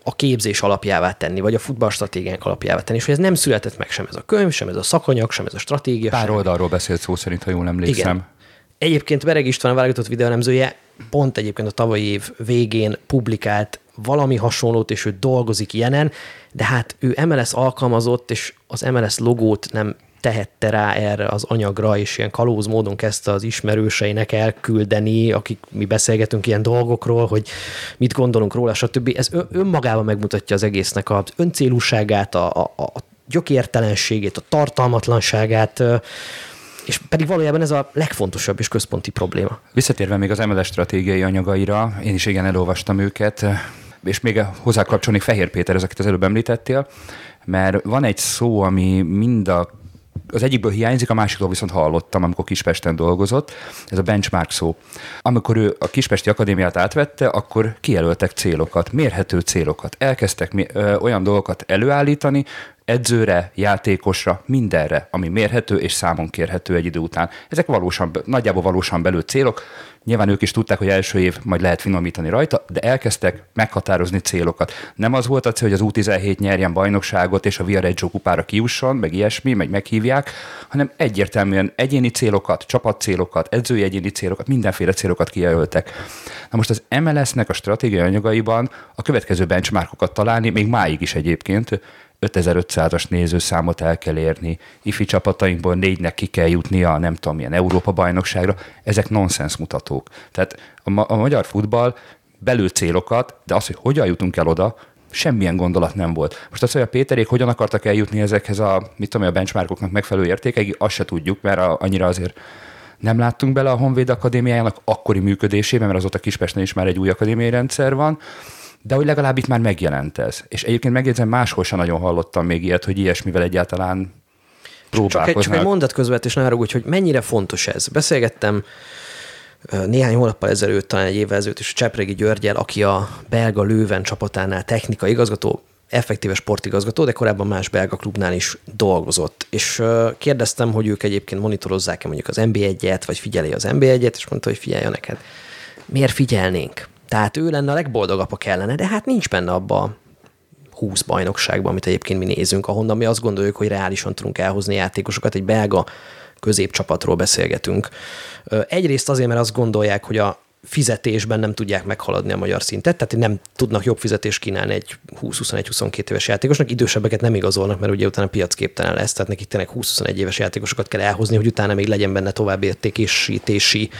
a képzés alapjává tenni, vagy a futballstratégiánk alapjává tenni, és hogy ez nem született meg sem ez a könyv, sem ez a szakanyag, sem ez a stratégia. Pár sem. oldalról beszélt szó szerint, ha jól emlékszem. Igen. Egyébként Bereg István válogatott videónemzője pont egyébként a tavalyi év végén publikált valami hasonlót, és ő dolgozik jelen, de hát ő MLS alkalmazott, és az MLS logót nem tehette rá erre az anyagra, és ilyen kalóz módon kezdte az ismerőseinek elküldeni, akik mi beszélgetünk ilyen dolgokról, hogy mit gondolunk róla, stb. Ez önmagában megmutatja az egésznek az öncélúságát, a, a, a gyökértelenségét, a tartalmatlanságát, és pedig valójában ez a legfontosabb és központi probléma. Visszatérve még az MLS stratégiai anyagaira, én is igen elolvastam őket, és még hozzá kapcsolni Fehér Péter, ezeket az előbb említettél, mert van egy szó, ami mind a az egyikből hiányzik, a másikból viszont hallottam, amikor Kispesten dolgozott, ez a benchmark szó. Amikor ő a Kispesti Akadémiát átvette, akkor kijelöltek célokat, mérhető célokat. Elkezdtek olyan dolgokat előállítani, edzőre, játékosra, mindenre, ami mérhető és számon kérhető egy idő után. Ezek valósan, nagyjából valósan belül célok. Nyilván ők is tudták, hogy első év majd lehet finomítani rajta, de elkezdtek meghatározni célokat. Nem az volt a cél, hogy az U17 nyerjen bajnokságot és a Viareggio kupára kiusson, meg ilyesmi, meg meghívják, hanem egyértelműen egyéni célokat, csapatcélokat, edzői egyéni célokat, mindenféle célokat kijelöltek. Na most az MLS-nek a stratégiai anyagaiban a következő benchmarkokat találni, még máig is egyébként, 5500-as nézőszámot el kell érni, ifi csapatainkból négynek ki kell jutnia, nem tudom, milyen Európa-bajnokságra, ezek nonsens mutatók. Tehát a, ma- a magyar futball belül célokat, de az, hogy hogyan jutunk el oda, semmilyen gondolat nem volt. Most az, hogy a Péterék hogyan akartak eljutni ezekhez a, mit tudom, a benchmarkoknak megfelelő értékekig, azt se tudjuk, mert a, annyira azért nem láttunk bele a Honvéd Akadémiájának akkori működésében, mert azóta Kispesten is már egy új akadémiai rendszer van, de hogy legalább itt már megjelent ez. És egyébként megjegyzem, máshol sem nagyon hallottam még ilyet, hogy ilyesmivel egyáltalán próbálkoznak. Csak egy, csak egy mondat közvet, és ne hogy mennyire fontos ez. Beszélgettem néhány hónappal ezelőtt, talán egy évvel ezelőtt is a Csepregi Györgyel, aki a belga Lőven csapatánál technikai igazgató, effektíve sportigazgató, de korábban más belga klubnál is dolgozott. És kérdeztem, hogy ők egyébként monitorozzák-e mondjuk az NB1-et, vagy figyeli az NB1-et, és mondta, hogy figyelj neked. Miért figyelnénk? Tehát ő lenne a legboldogabb, ha kellene, de hát nincs benne abba 20 bajnokságban, amit egyébként mi nézünk, ahonnan mi azt gondoljuk, hogy reálisan tudunk elhozni játékosokat. Egy belga középcsapatról beszélgetünk. Egyrészt azért, mert azt gondolják, hogy a fizetésben nem tudják meghaladni a magyar szintet, tehát nem tudnak jobb fizetést kínálni egy 20-21-22 éves játékosnak, idősebbeket nem igazolnak, mert ugye utána piacképtelen lesz, tehát nekik tényleg 20-21 éves játékosokat kell elhozni, hogy utána még legyen benne továbbértékésítési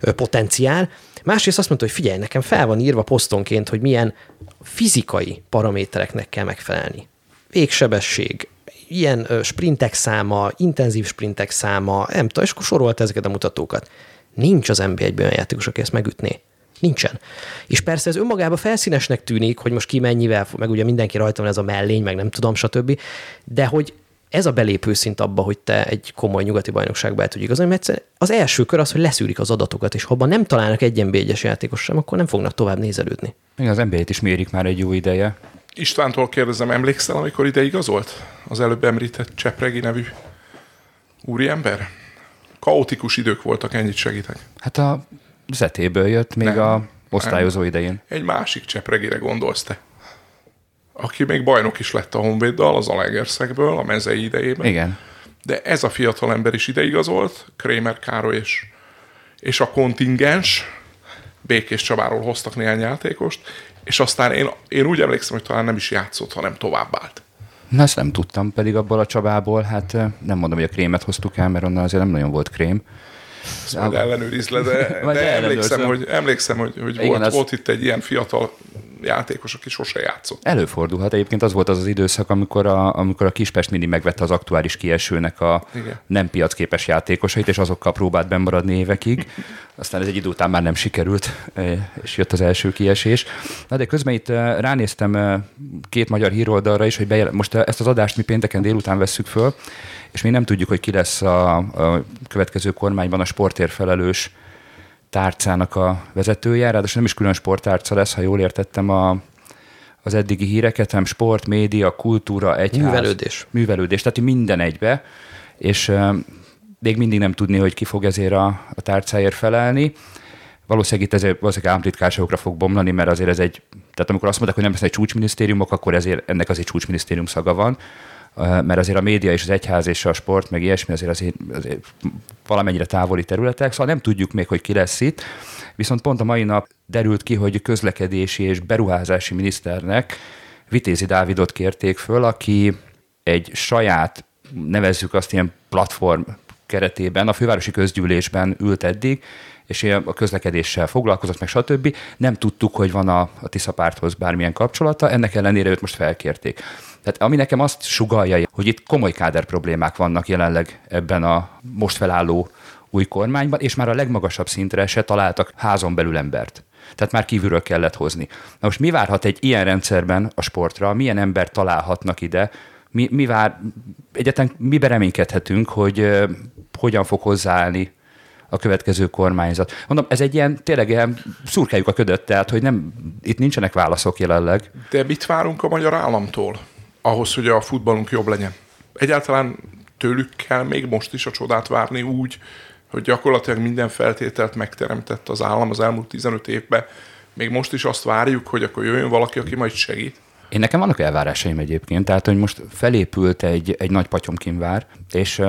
potenciál. Másrészt azt mondta, hogy figyelj, nekem fel van írva posztonként, hogy milyen fizikai paramétereknek kell megfelelni. Végsebesség, ilyen sprintek száma, intenzív sprintek száma, nem tudom, és akkor sorolt ezeket a mutatókat. Nincs az NBA-ben olyan játékos, aki ezt megütné. Nincsen. És persze ez önmagában felszínesnek tűnik, hogy most ki mennyivel, meg ugye mindenki rajta van ez a mellény, meg nem tudom, stb. De hogy ez a belépő szint abba, hogy te egy komoly nyugati bajnokságba el tudj igazolni, mert az első kör az, hogy leszűrik az adatokat, és ha abban nem találnak egy nba egyes játékos sem, akkor nem fognak tovább nézelődni. Igen, az nba is mérik már egy jó ideje. Istvántól kérdezem, emlékszel, amikor ide igazolt? Az előbb említett Csepregi nevű úriember? Kaotikus idők voltak, ennyit segítek. Hát a zetéből jött még nem, a osztályozó nem. idején. Egy másik Csepregire gondolsz te aki még bajnok is lett a Honvéddal, az Alegerszekből, a mezei idejében. Igen. De ez a fiatal ember is ideigazolt, Kramer Károly és, és a kontingens, Békés Csabáról hoztak néhány játékost, és aztán én, én úgy emlékszem, hogy talán nem is játszott, hanem továbbált. Na, ezt nem tudtam, pedig abból a Csabából, hát nem mondom, hogy a krémet hoztuk el, mert onnan azért nem nagyon volt krém. Ezt majd ellenőrizd le, de, de emlékszem, hogy, emlékszem, hogy, hogy Igen, volt, az... volt itt egy ilyen fiatal játékos, aki sose játszott. Előfordulhat. Egyébként az volt az az időszak, amikor a, amikor a Kispest mindig megvette az aktuális kiesőnek a Igen. nem piacképes játékosait, és azokkal próbált bemaradni évekig. Aztán ez egy idő után már nem sikerült, e, és jött az első kiesés. Na de közben itt e, ránéztem e, két magyar híroldalra is, hogy bejel... most ezt az adást mi pénteken délután vesszük föl, és mi nem tudjuk, hogy ki lesz a, a következő kormányban a sportérfelelős tárcának a vezetője, ráadásul nem is külön sporttárca lesz, ha jól értettem a, az eddigi híreket, hanem sport, média, kultúra, egyház. Művelődés. Művelődés, tehát minden egybe, és még mindig nem tudni, hogy ki fog ezért a, a tárcáért felelni. Valószínűleg itt ezért valószínűleg államtitkárságokra fog bomlani, mert azért ez egy, tehát amikor azt mondják, hogy nem lesznek csúcsminisztériumok, akkor ezért ennek azért csúcsminisztérium szaga van mert azért a média és az egyház és a sport, meg ilyesmi azért, azért, azért valamennyire távoli területek, szóval nem tudjuk még, hogy ki lesz itt. Viszont pont a mai nap derült ki, hogy közlekedési és beruházási miniszternek Vitézi Dávidot kérték föl, aki egy saját, nevezzük azt ilyen platform keretében, a fővárosi közgyűlésben ült eddig, és a közlekedéssel foglalkozott, meg stb. Nem tudtuk, hogy van a, a Tisza párthoz bármilyen kapcsolata, ennek ellenére őt most felkérték. Tehát ami nekem azt sugalja, hogy itt komoly káder problémák vannak jelenleg ebben a most felálló új kormányban, és már a legmagasabb szintre se találtak házon belül embert. Tehát már kívülről kellett hozni. Na most mi várhat egy ilyen rendszerben a sportra, milyen embert találhatnak ide, mi, mi vár, egyetlen miben reménykedhetünk, hogy uh, hogyan fog hozzáállni a következő kormányzat. Mondom, ez egy ilyen, tényleg ilyen szurkáljuk a ködöt, tehát, hogy nem, itt nincsenek válaszok jelenleg. De mit várunk a magyar államtól? Ahhoz, hogy a futballunk jobb legyen. Egyáltalán tőlük kell még most is a csodát várni úgy, hogy gyakorlatilag minden feltételt megteremtett az állam az elmúlt 15 évben. Még most is azt várjuk, hogy akkor jöjjön valaki, aki majd segít. Én nekem vannak elvárásaim egyébként, tehát hogy most felépült egy, egy nagy patyomkinvár, és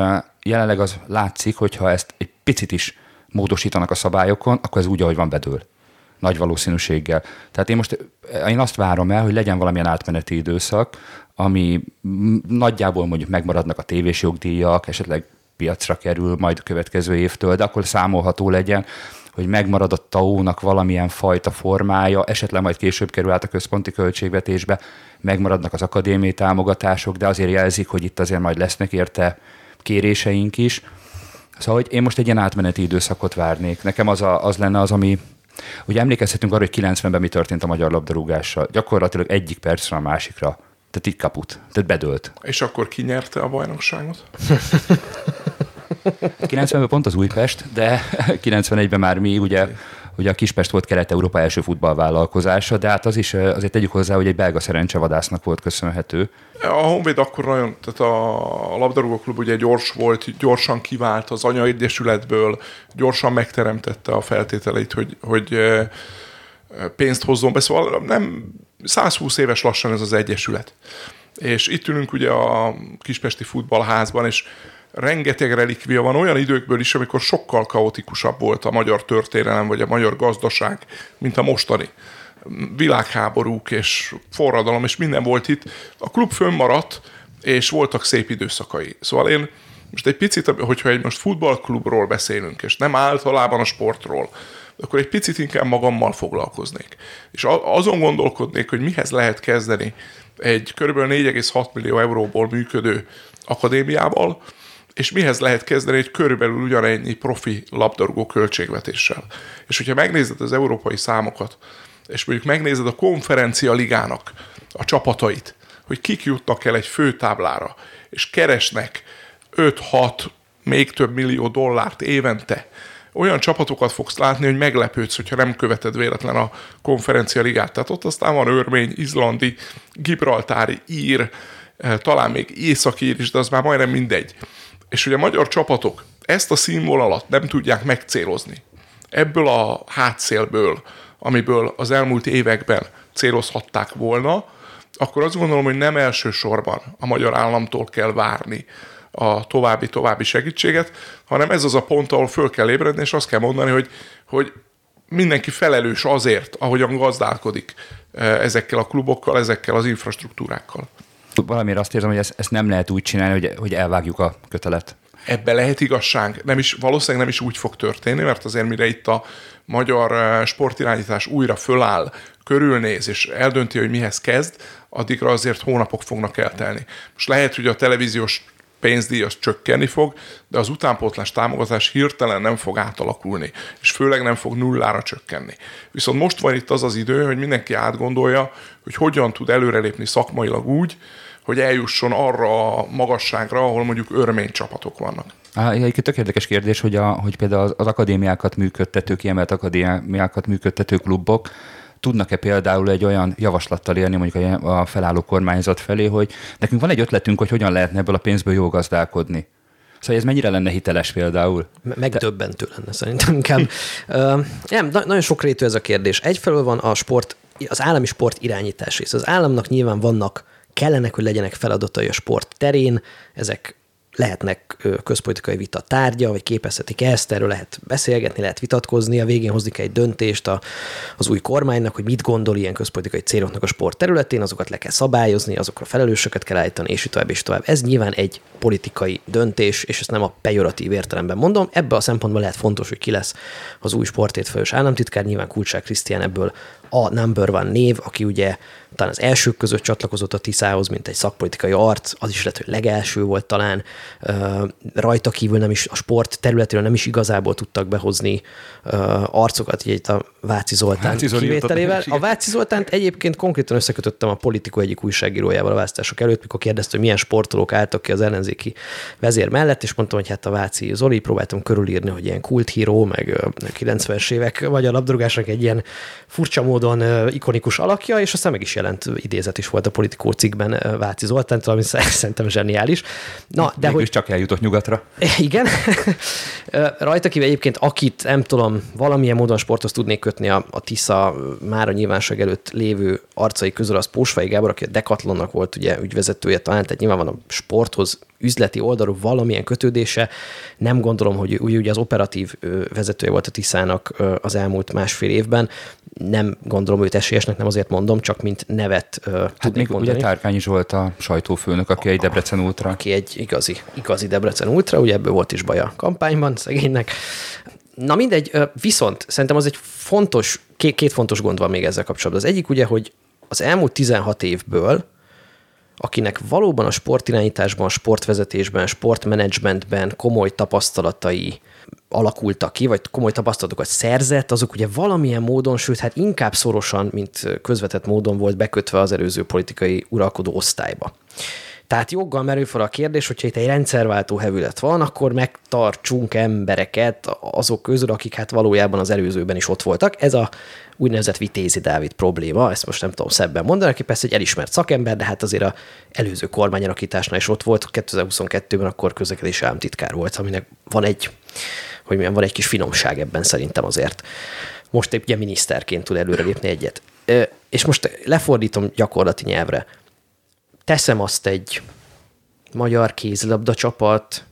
jelenleg az látszik, hogyha ezt egy picit is módosítanak a szabályokon, akkor ez úgy, ahogy van, bedől nagy valószínűséggel. Tehát én most én azt várom el, hogy legyen valamilyen átmeneti időszak, ami nagyjából mondjuk megmaradnak a tévés jogdíjak, esetleg piacra kerül majd a következő évtől, de akkor számolható legyen, hogy megmarad a TAO-nak valamilyen fajta formája, esetleg majd később kerül át a központi költségvetésbe, megmaradnak az akadémiai támogatások, de azért jelzik, hogy itt azért majd lesznek érte kéréseink is. Szóval, hogy én most egy ilyen átmeneti időszakot várnék. Nekem az, a, az lenne az, ami, Ugye emlékezhetünk arra, hogy 90-ben mi történt a magyar labdarúgással. Gyakorlatilag egyik percre a másikra. Tehát így kaput. Tehát bedőlt. És akkor ki nyerte a bajnokságot? 90-ben pont az Újpest, de 91-ben már mi ugye Ugye a Kispest volt Kelet-Európa első futballvállalkozása, de hát az is azért tegyük hozzá, hogy egy belga szerencsevadásznak volt köszönhető. A Honvéd akkor nagyon, tehát a labdarúgó klub ugye gyors volt, gyorsan kivált az anyaegyesületből, gyorsan megteremtette a feltételeit, hogy, hogy pénzt hozzon be, szóval nem 120 éves lassan ez az egyesület. És itt ülünk ugye a Kispesti futballházban, és rengeteg relikvia van olyan időkből is, amikor sokkal kaotikusabb volt a magyar történelem, vagy a magyar gazdaság, mint a mostani. Világháborúk és forradalom, és minden volt itt. A klub fönnmaradt, és voltak szép időszakai. Szóval én most egy picit, hogyha egy most futballklubról beszélünk, és nem általában a sportról, akkor egy picit inkább magammal foglalkoznék. És azon gondolkodnék, hogy mihez lehet kezdeni egy kb. 4,6 millió euróból működő akadémiával, és mihez lehet kezdeni egy körülbelül ugyanennyi profi labdarúgó költségvetéssel. És hogyha megnézed az európai számokat, és mondjuk megnézed a konferencia ligának a csapatait, hogy kik jutnak el egy főtáblára, és keresnek 5-6, még több millió dollárt évente, olyan csapatokat fogsz látni, hogy meglepődsz, hogyha nem követed véletlen a konferencia ligát. Tehát ott aztán van örmény, izlandi, gibraltári, ír, eh, talán még északír is, de az már majdnem mindegy. És hogy a magyar csapatok ezt a színvonalat nem tudják megcélozni. Ebből a hátszélből, amiből az elmúlt években célozhatták volna, akkor azt gondolom, hogy nem elsősorban a magyar államtól kell várni a további-további segítséget, hanem ez az a pont, ahol föl kell ébredni, és azt kell mondani, hogy, hogy mindenki felelős azért, ahogyan gazdálkodik eh, ezekkel a klubokkal, ezekkel az infrastruktúrákkal. Valamiért azt érzem, hogy ezt, ezt nem lehet úgy csinálni, hogy, hogy elvágjuk a kötelet. Ebbe lehet igazság. Nem is, valószínűleg nem is úgy fog történni, mert azért mire itt a magyar eh, sportirányítás újra föláll, körülnéz és eldönti, hogy mihez kezd, addigra azért hónapok fognak eltelni. Most lehet, hogy a televíziós pénzdíj az csökkenni fog, de az utánpótlás támogatás hirtelen nem fog átalakulni, és főleg nem fog nullára csökkenni. Viszont most van itt az az idő, hogy mindenki átgondolja, hogy hogyan tud előrelépni szakmailag úgy, hogy eljusson arra a magasságra, ahol mondjuk örmény csapatok vannak. Á, egy tök érdekes kérdés, hogy, a, hogy például az akadémiákat működtető, kiemelt akadémiákat működtető klubok, tudnak-e például egy olyan javaslattal élni mondjuk a felálló kormányzat felé, hogy nekünk van egy ötletünk, hogy hogyan lehetne ebből a pénzből jó gazdálkodni. Szóval ez mennyire lenne hiteles például? Megdöbbentő lenne szerintem inkább. uh, nem, na- nagyon rétű ez a kérdés. Egyfelől van a sport, az állami sport irányítás rész. Az államnak nyilván vannak, kellenek, hogy legyenek feladatai a sport terén, ezek lehetnek közpolitikai vita tárgya, vagy képezhetik ezt, erről lehet beszélgetni, lehet vitatkozni, a végén hozni kell egy döntést a, az új kormánynak, hogy mit gondol ilyen közpolitikai céloknak a sport területén, azokat le kell szabályozni, azokra felelősöket kell állítani, és tovább, és tovább. Ez nyilván egy politikai döntés, és ezt nem a pejoratív értelemben mondom. Ebbe a szempontból lehet fontos, hogy ki lesz az új sportét felelős államtitkár, nyilván Kulcsák Krisztián ebből a number one név, aki ugye talán az elsők között csatlakozott a Tiszához, mint egy szakpolitikai arc, az is lett, hogy legelső volt talán, rajta kívül nem is a sport területéről nem is igazából tudtak behozni arcokat, így itt a Váci Zoltán Váci kivételével. A Váci Zoltánt egyébként konkrétan összekötöttem a politikó egyik újságírójával a választások előtt, mikor kérdezte, hogy milyen sportolók álltak ki az ellenzéki vezér mellett, és mondtam, hogy hát a Váci Zoli, próbáltam körülírni, hogy ilyen kulthíró, meg 90-es évek magyar labdarúgásnak egy ilyen furcsa módon ikonikus alakja, és aztán meg is jelent idézet is volt a politikó cikkben Váci Zoltán, ami szerintem zseniális. Na, de hogy... csak eljutott nyugatra. Igen. Rajta kívül egyébként, akit nem tudom, valamilyen módon sporthoz tudnék kötni a, a Tisza már a nyilvánosság előtt lévő arcai közül, az Pósfai Gábor, aki a Decathlonnak volt ugye ügyvezetője talán, tehát nyilván van a sporthoz üzleti oldalról valamilyen kötődése. Nem gondolom, hogy ugye az operatív vezetője volt a Tiszának az elmúlt másfél évben. Nem gondolom őt esélyesnek, nem azért mondom, csak mint nevet hát tudnék még mondani. Ugye Tárkányi volt a sajtófőnök, aki egy Debrecen Ultra. Aki egy igazi, igazi Debrecen Ultra, ugye ebből volt is baj a kampányban szegénynek. Na mindegy, viszont szerintem az egy fontos, két, két fontos gond van még ezzel kapcsolatban. Az egyik ugye, hogy az elmúlt 16 évből akinek valóban a sportirányításban, sportvezetésben, sportmenedzsmentben komoly tapasztalatai alakultak ki, vagy komoly tapasztalatokat szerzett, azok ugye valamilyen módon, sőt, hát inkább szorosan, mint közvetett módon volt bekötve az előző politikai uralkodó osztályba. Tehát joggal merül fel a kérdés, hogyha itt egy rendszerváltó hevület van, akkor megtartsunk embereket azok közül, akik hát valójában az előzőben is ott voltak. Ez a úgynevezett Vitézi Dávid probléma, ezt most nem tudom szebben mondani, aki persze egy elismert szakember, de hát azért a előző kormányalakításnál is ott volt, 2022-ben akkor közlekedési államtitkár volt, aminek van egy hogy milyen van egy kis finomság ebben szerintem azért. Most épp ugye miniszterként tud előrelépni egyet. És most lefordítom gyakorlati nyelvre. Teszem azt egy magyar kézilabda csapat,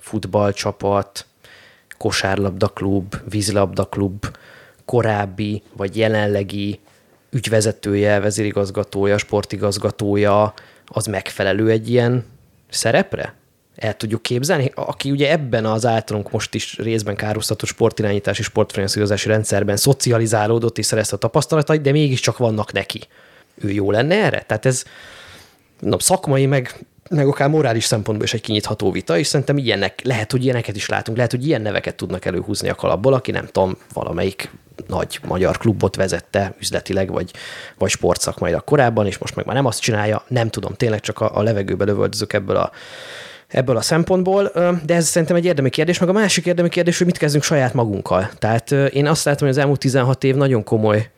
futballcsapat, kosárlabda klub, vízlabda klub, korábbi vagy jelenlegi ügyvezetője, vezérigazgatója, sportigazgatója, az megfelelő egy ilyen szerepre? El tudjuk képzelni? Aki ugye ebben az általunk most is részben károsztatott sportirányítási, sportfinanszírozási rendszerben szocializálódott és szerezte a tapasztalatait, de mégiscsak vannak neki. Ő jó lenne erre? Tehát ez na, szakmai, meg meg akár morális szempontból is egy kinyitható vita, és szerintem ilyenek, lehet, hogy ilyeneket is látunk, lehet, hogy ilyen neveket tudnak előhúzni a kalapból, aki nem tudom, valamelyik nagy magyar klubot vezette üzletileg, vagy, vagy sportszakmailag korábban, és most meg már nem azt csinálja, nem tudom, tényleg csak a, a levegőbe lövöldözök ebből a, ebből a szempontból, de ez szerintem egy érdemi kérdés, meg a másik érdemi kérdés, hogy mit kezdünk saját magunkkal. Tehát én azt látom, hogy az elmúlt 16 év nagyon komoly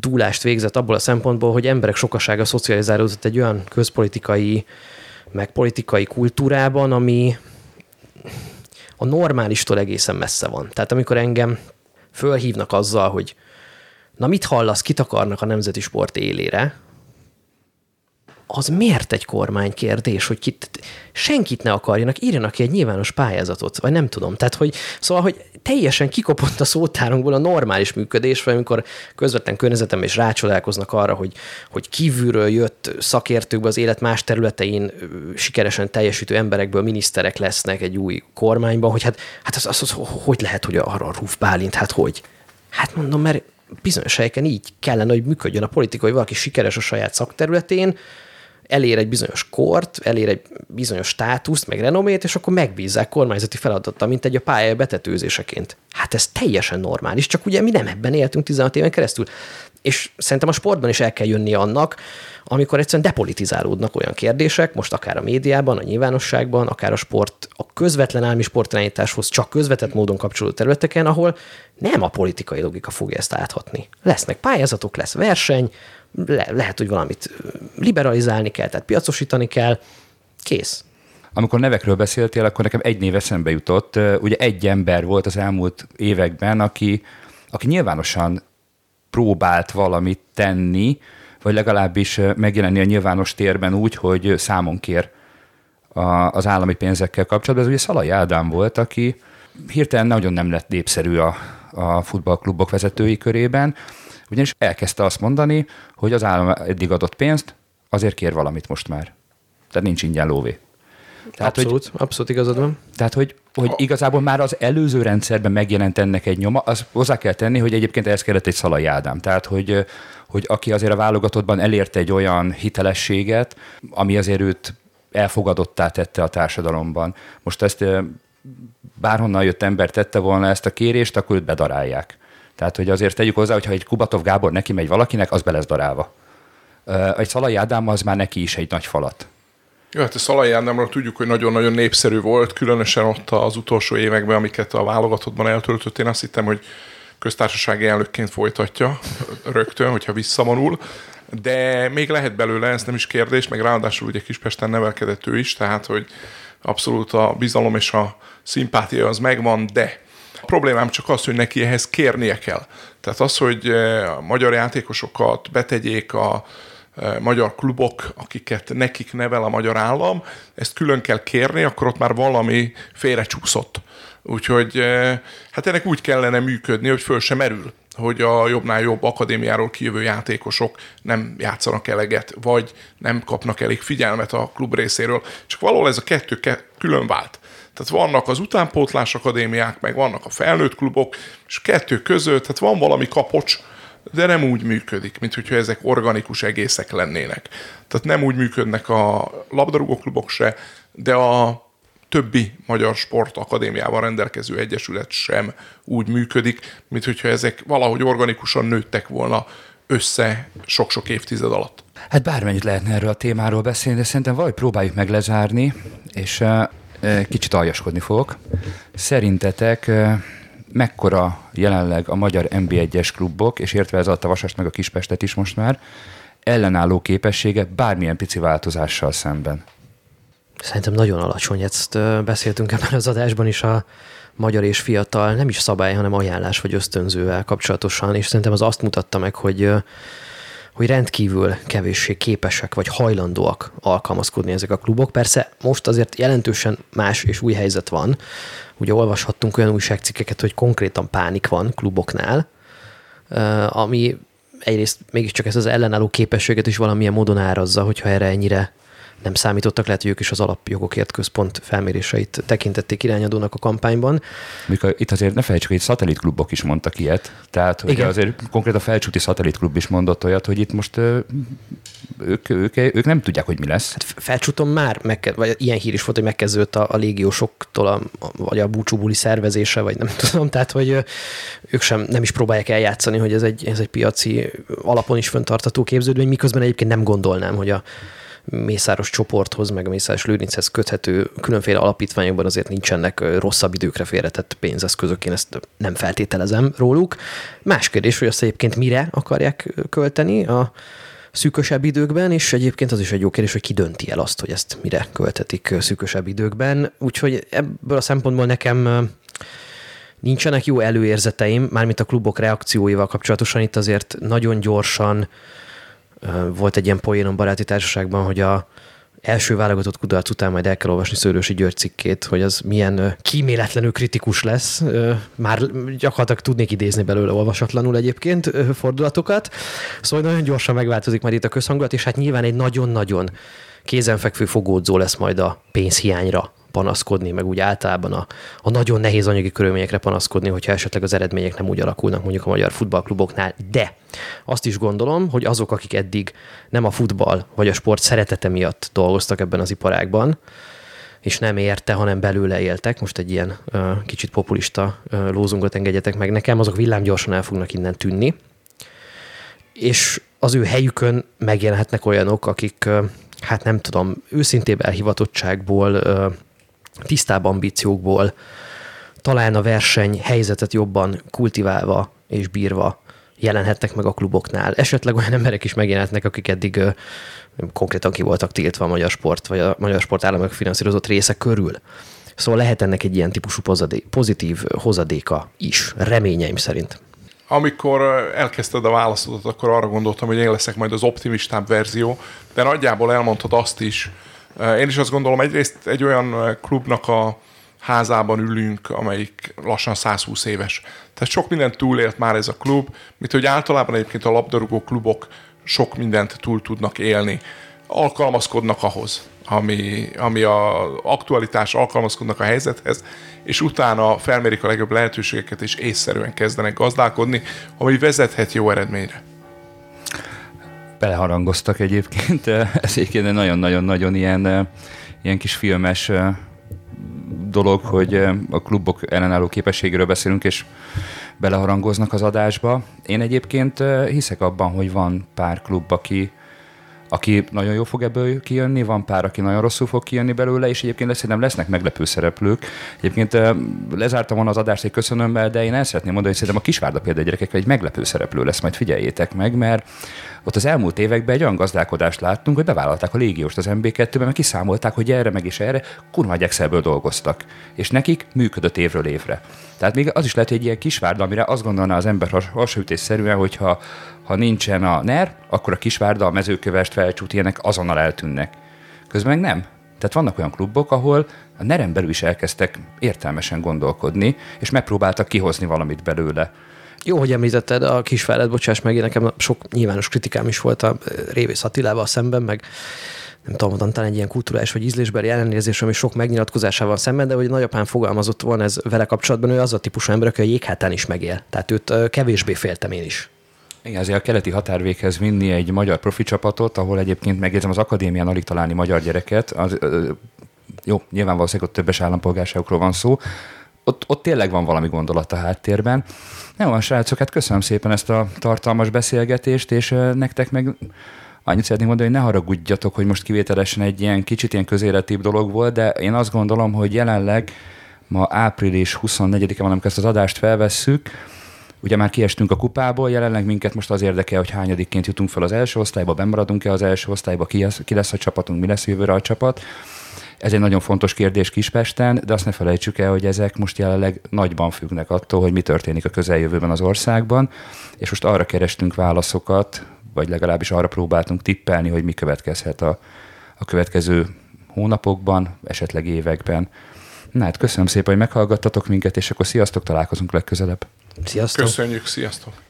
dúlást végzett abból a szempontból, hogy emberek sokasága szocializálódott egy olyan közpolitikai meg politikai kultúrában, ami a normálistól egészen messze van. Tehát amikor engem fölhívnak azzal, hogy na mit hallasz, kit akarnak a nemzeti sport élére, az miért egy kormány kérdés, hogy kit, senkit ne akarjanak, írjanak ki egy nyilvános pályázatot, vagy nem tudom. Tehát, hogy szóval, hogy teljesen kikopott a szótárunkból a normális működés, vagy amikor közvetlen környezetem és rácsodálkoznak arra, hogy, hogy kívülről jött szakértőkbe az élet más területein sikeresen teljesítő emberekből miniszterek lesznek egy új kormányban, hogy hát, hát az, az, az, hogy lehet, hogy arra a Ruf Bálint, hát hogy? Hát mondom, mert bizonyos helyeken így kellene, hogy működjön a politika, hogy valaki sikeres a saját szakterületén, elér egy bizonyos kort, elér egy bizonyos státuszt, meg renomét, és akkor megbízzák kormányzati feladattal, mint egy a pálya betetőzéseként. Hát ez teljesen normális, csak ugye mi nem ebben éltünk 16 éven keresztül. És szerintem a sportban is el kell jönni annak, amikor egyszerűen depolitizálódnak olyan kérdések, most akár a médiában, a nyilvánosságban, akár a sport, a közvetlen állami sportirányításhoz csak közvetett módon kapcsolódó területeken, ahol nem a politikai logika fogja ezt áthatni. Lesznek pályázatok, lesz verseny, le, lehet, hogy valamit liberalizálni kell, tehát piacosítani kell, kész. Amikor nevekről beszéltél, akkor nekem egy név eszembe jutott. Ugye egy ember volt az elmúlt években, aki, aki nyilvánosan próbált valamit tenni, vagy legalábbis megjelenni a nyilvános térben úgy, hogy számon kér a, az állami pénzekkel kapcsolatban. Ez ugye Szalai Ádám volt, aki hirtelen nagyon nem lett népszerű a, a futballklubok vezetői körében, ugyanis elkezdte azt mondani, hogy az állam eddig adott pénzt, azért kér valamit most már. Tehát nincs ingyen lóvé. Tehát, abszolút, hogy, abszolút igazad van. Tehát, hogy, hogy igazából már az előző rendszerben megjelent ennek egy nyoma, az hozzá kell tenni, hogy egyébként ehhez kellett egy Szalai Ádám. Tehát, hogy, hogy aki azért a válogatottban elérte egy olyan hitelességet, ami azért őt elfogadottá tette a társadalomban. Most ezt bárhonnan jött ember tette volna ezt a kérést, akkor őt bedarálják. Tehát, hogy azért tegyük hozzá, hogyha egy Kubatov Gábor neki megy valakinek, az be lesz darálva. Egy Szalai Ádám az már neki is egy nagy falat. Jó, hát a Szalai Ádámról tudjuk, hogy nagyon-nagyon népszerű volt, különösen ott az utolsó években, amiket a válogatottban eltöltött. Én azt hittem, hogy köztársasági elnökként folytatja rögtön, hogyha visszavonul. De még lehet belőle, ez nem is kérdés, meg ráadásul ugye Kispesten nevelkedett ő is, tehát hogy abszolút a bizalom és a szimpátia az megvan, de problémám csak az, hogy neki ehhez kérnie kell. Tehát az, hogy eh, a magyar játékosokat betegyék a eh, magyar klubok, akiket nekik nevel a magyar állam, ezt külön kell kérni, akkor ott már valami félrecsúszott. Úgyhogy eh, hát ennek úgy kellene működni, hogy föl sem merül hogy a jobbnál jobb akadémiáról kijövő játékosok nem játszanak eleget, vagy nem kapnak elég figyelmet a klub részéről. Csak valahol ez a kettő külön vált. Tehát vannak az utánpótlás akadémiák, meg vannak a felnőtt klubok, és kettő között, tehát van valami kapocs, de nem úgy működik, mint hogyha ezek organikus egészek lennének. Tehát nem úgy működnek a labdarúgó klubok se, de a többi magyar sportakadémiával rendelkező egyesület sem úgy működik, mint hogyha ezek valahogy organikusan nőttek volna össze sok-sok évtized alatt. Hát bármennyit lehetne erről a témáról beszélni, de szerintem valahogy próbáljuk meg lezárni, és kicsit aljaskodni fogok. Szerintetek mekkora jelenleg a magyar NB1-es klubok, és értve ez a Vasast meg a Kispestet is most már, ellenálló képessége bármilyen pici változással szemben? Szerintem nagyon alacsony, ezt beszéltünk ebben az adásban is a magyar és fiatal, nem is szabály, hanem ajánlás vagy ösztönzővel kapcsolatosan, és szerintem az azt mutatta meg, hogy hogy rendkívül kevéssé képesek vagy hajlandóak alkalmazkodni ezek a klubok. Persze most azért jelentősen más és új helyzet van. Ugye olvashattunk olyan újságcikkeket, hogy konkrétan pánik van kluboknál, ami egyrészt mégiscsak ezt az ellenálló képességet is valamilyen módon árazza, hogyha erre ennyire nem számítottak, lehet, hogy ők is az alapjogokért központ felméréseit tekintették irányadónak a kampányban. Mikor itt azért ne felejtsük, hogy szatellitklubok is mondtak ilyet, tehát hogy Igen. azért konkrét a felcsúti szatellitklub is mondott olyat, hogy itt most ők, ők, ők nem tudják, hogy mi lesz. Hát felcsúton már, megke- vagy ilyen hír is volt, hogy megkezdődött a, a légiósoktól, a, vagy a búcsúbuli szervezése, vagy nem tudom, tehát hogy ők sem nem is próbálják eljátszani, hogy ez egy, ez egy piaci alapon is föntartató képződmény, miközben egyébként nem gondolnám, hogy a Mészáros csoporthoz, meg a Mészáros Lőrinchez köthető különféle alapítványokban azért nincsenek rosszabb időkre félretett pénzeszközök, én ezt nem feltételezem róluk. Más kérdés, hogy azt egyébként mire akarják költeni a szűkösebb időkben, és egyébként az is egy jó kérdés, hogy ki dönti el azt, hogy ezt mire költetik szűkösebb időkben. Úgyhogy ebből a szempontból nekem nincsenek jó előérzeteim, mármint a klubok reakcióival kapcsolatosan itt azért nagyon gyorsan volt egy ilyen poénom baráti társaságban, hogy a első válogatott kudarc után majd el kell olvasni Szőrösi György cikkét, hogy az milyen kíméletlenül kritikus lesz. Már gyakorlatilag tudnék idézni belőle olvasatlanul egyébként fordulatokat. Szóval nagyon gyorsan megváltozik majd itt a közhangulat, és hát nyilván egy nagyon-nagyon kézenfekvő fogódzó lesz majd a pénzhiányra panaszkodni, meg úgy általában a, a nagyon nehéz anyagi körülményekre panaszkodni, hogyha esetleg az eredmények nem úgy alakulnak mondjuk a magyar futballkluboknál. De azt is gondolom, hogy azok, akik eddig nem a futball vagy a sport szeretete miatt dolgoztak ebben az iparágban, és nem érte, hanem belőle éltek, most egy ilyen uh, kicsit populista uh, lózungot engedjetek meg nekem, azok villámgyorsan el fognak innen tűnni, és az ő helyükön megjelenhetnek olyanok, akik, uh, hát nem tudom, őszintébb elhivatottságból, uh, tisztább ambíciókból, talán a verseny helyzetet jobban kultiválva és bírva jelenhetnek meg a kluboknál. Esetleg olyan emberek is megjelenhetnek, akik eddig ö, konkrétan ki voltak tiltva a magyar sport, vagy a magyar sport államok finanszírozott része körül. Szóval lehet ennek egy ilyen típusú pozitív hozadéka is, reményeim szerint. Amikor elkezdted a válaszodat, akkor arra gondoltam, hogy én leszek majd az optimistább verzió, de nagyjából elmondtad azt is, én is azt gondolom, egyrészt egy olyan klubnak a házában ülünk, amelyik lassan 120 éves. Tehát sok mindent túlélt már ez a klub, mint hogy általában egyébként a labdarúgó klubok sok mindent túl tudnak élni. Alkalmazkodnak ahhoz, ami, ami a aktualitás, alkalmazkodnak a helyzethez, és utána felmérik a legjobb lehetőségeket, és észszerűen kezdenek gazdálkodni, ami vezethet jó eredményre beleharangoztak egyébként. Ez egyébként nagyon-nagyon-nagyon ilyen, ilyen kis filmes dolog, hogy a klubok ellenálló képességéről beszélünk, és beleharangoznak az adásba. Én egyébként hiszek abban, hogy van pár klub, aki, aki nagyon jó fog ebből kijönni, van pár, aki nagyon rosszul fog kijönni belőle, és egyébként lesz, nem lesznek meglepő szereplők. Egyébként lezártam volna az adást egy köszönömmel, de én el szeretném mondani, hogy szerintem a Kisvárda például gyerekek egy meglepő szereplő lesz, majd figyeljétek meg, mert ott az elmúlt években egy olyan gazdálkodást láttunk, hogy bevállalták a légióst az MB2-ben, mert kiszámolták, hogy erre meg is erre kurva Excelből dolgoztak. És nekik működött évről évre. Tehát még az is lehet, hogy egy ilyen kisvárda, amire azt gondolná az ember hasonlítésszerűen, hogyha ha nincsen a NER, akkor a kisvárda, a mezőkövest, felcsút, ilyenek azonnal eltűnnek. Közben meg nem. Tehát vannak olyan klubok, ahol a neren belül is elkezdtek értelmesen gondolkodni, és megpróbáltak kihozni valamit belőle. Jó, hogy említetted a kisfáradt, bocsáss meg, nekem sok nyilvános kritikám is volt a Révész Attilával szemben, meg nem tudom, talán egy ilyen kulturális vagy ízlésbeli ellenérzés, ami sok megnyilatkozásával szemben, de hogy nagyapám fogalmazott volna ez vele kapcsolatban, ő az a típusú ember, aki a jéghátán is megél. Tehát őt kevésbé féltem én is. Igen, azért a keleti határvéghez vinni egy magyar profi csapatot, ahol egyébként megjegyzem az akadémián alig találni magyar gyereket, az, jó, nyilván valószínűleg ott többes állampolgárságokról van szó, ott, ott tényleg van valami gondolat a háttérben. Nem van, srácok, hát köszönöm szépen ezt a tartalmas beszélgetést, és nektek meg annyit szeretném mondani, hogy ne haragudjatok, hogy most kivételesen egy ilyen kicsit ilyen közéletibb dolog volt, de én azt gondolom, hogy jelenleg ma április 24-e van, amikor ezt az adást felvesszük, Ugye már kiestünk a kupából, jelenleg minket most az érdekel, hogy hányadikként jutunk fel az első osztályba, bemaradunk-e az első osztályba, ki lesz a csapatunk, mi lesz jövőre a csapat Ez egy nagyon fontos kérdés Kispesten, de azt ne felejtsük el, hogy ezek most jelenleg nagyban függnek attól, hogy mi történik a közeljövőben az országban, és most arra kerestünk válaszokat, vagy legalábbis arra próbáltunk tippelni, hogy mi következhet a, a következő hónapokban, esetleg években. Na hát köszönöm szépen, hogy meghallgattatok minket, és akkor sziasztok, találkozunk legközelebb. Sziasztok! Köszönjük, sziasztok!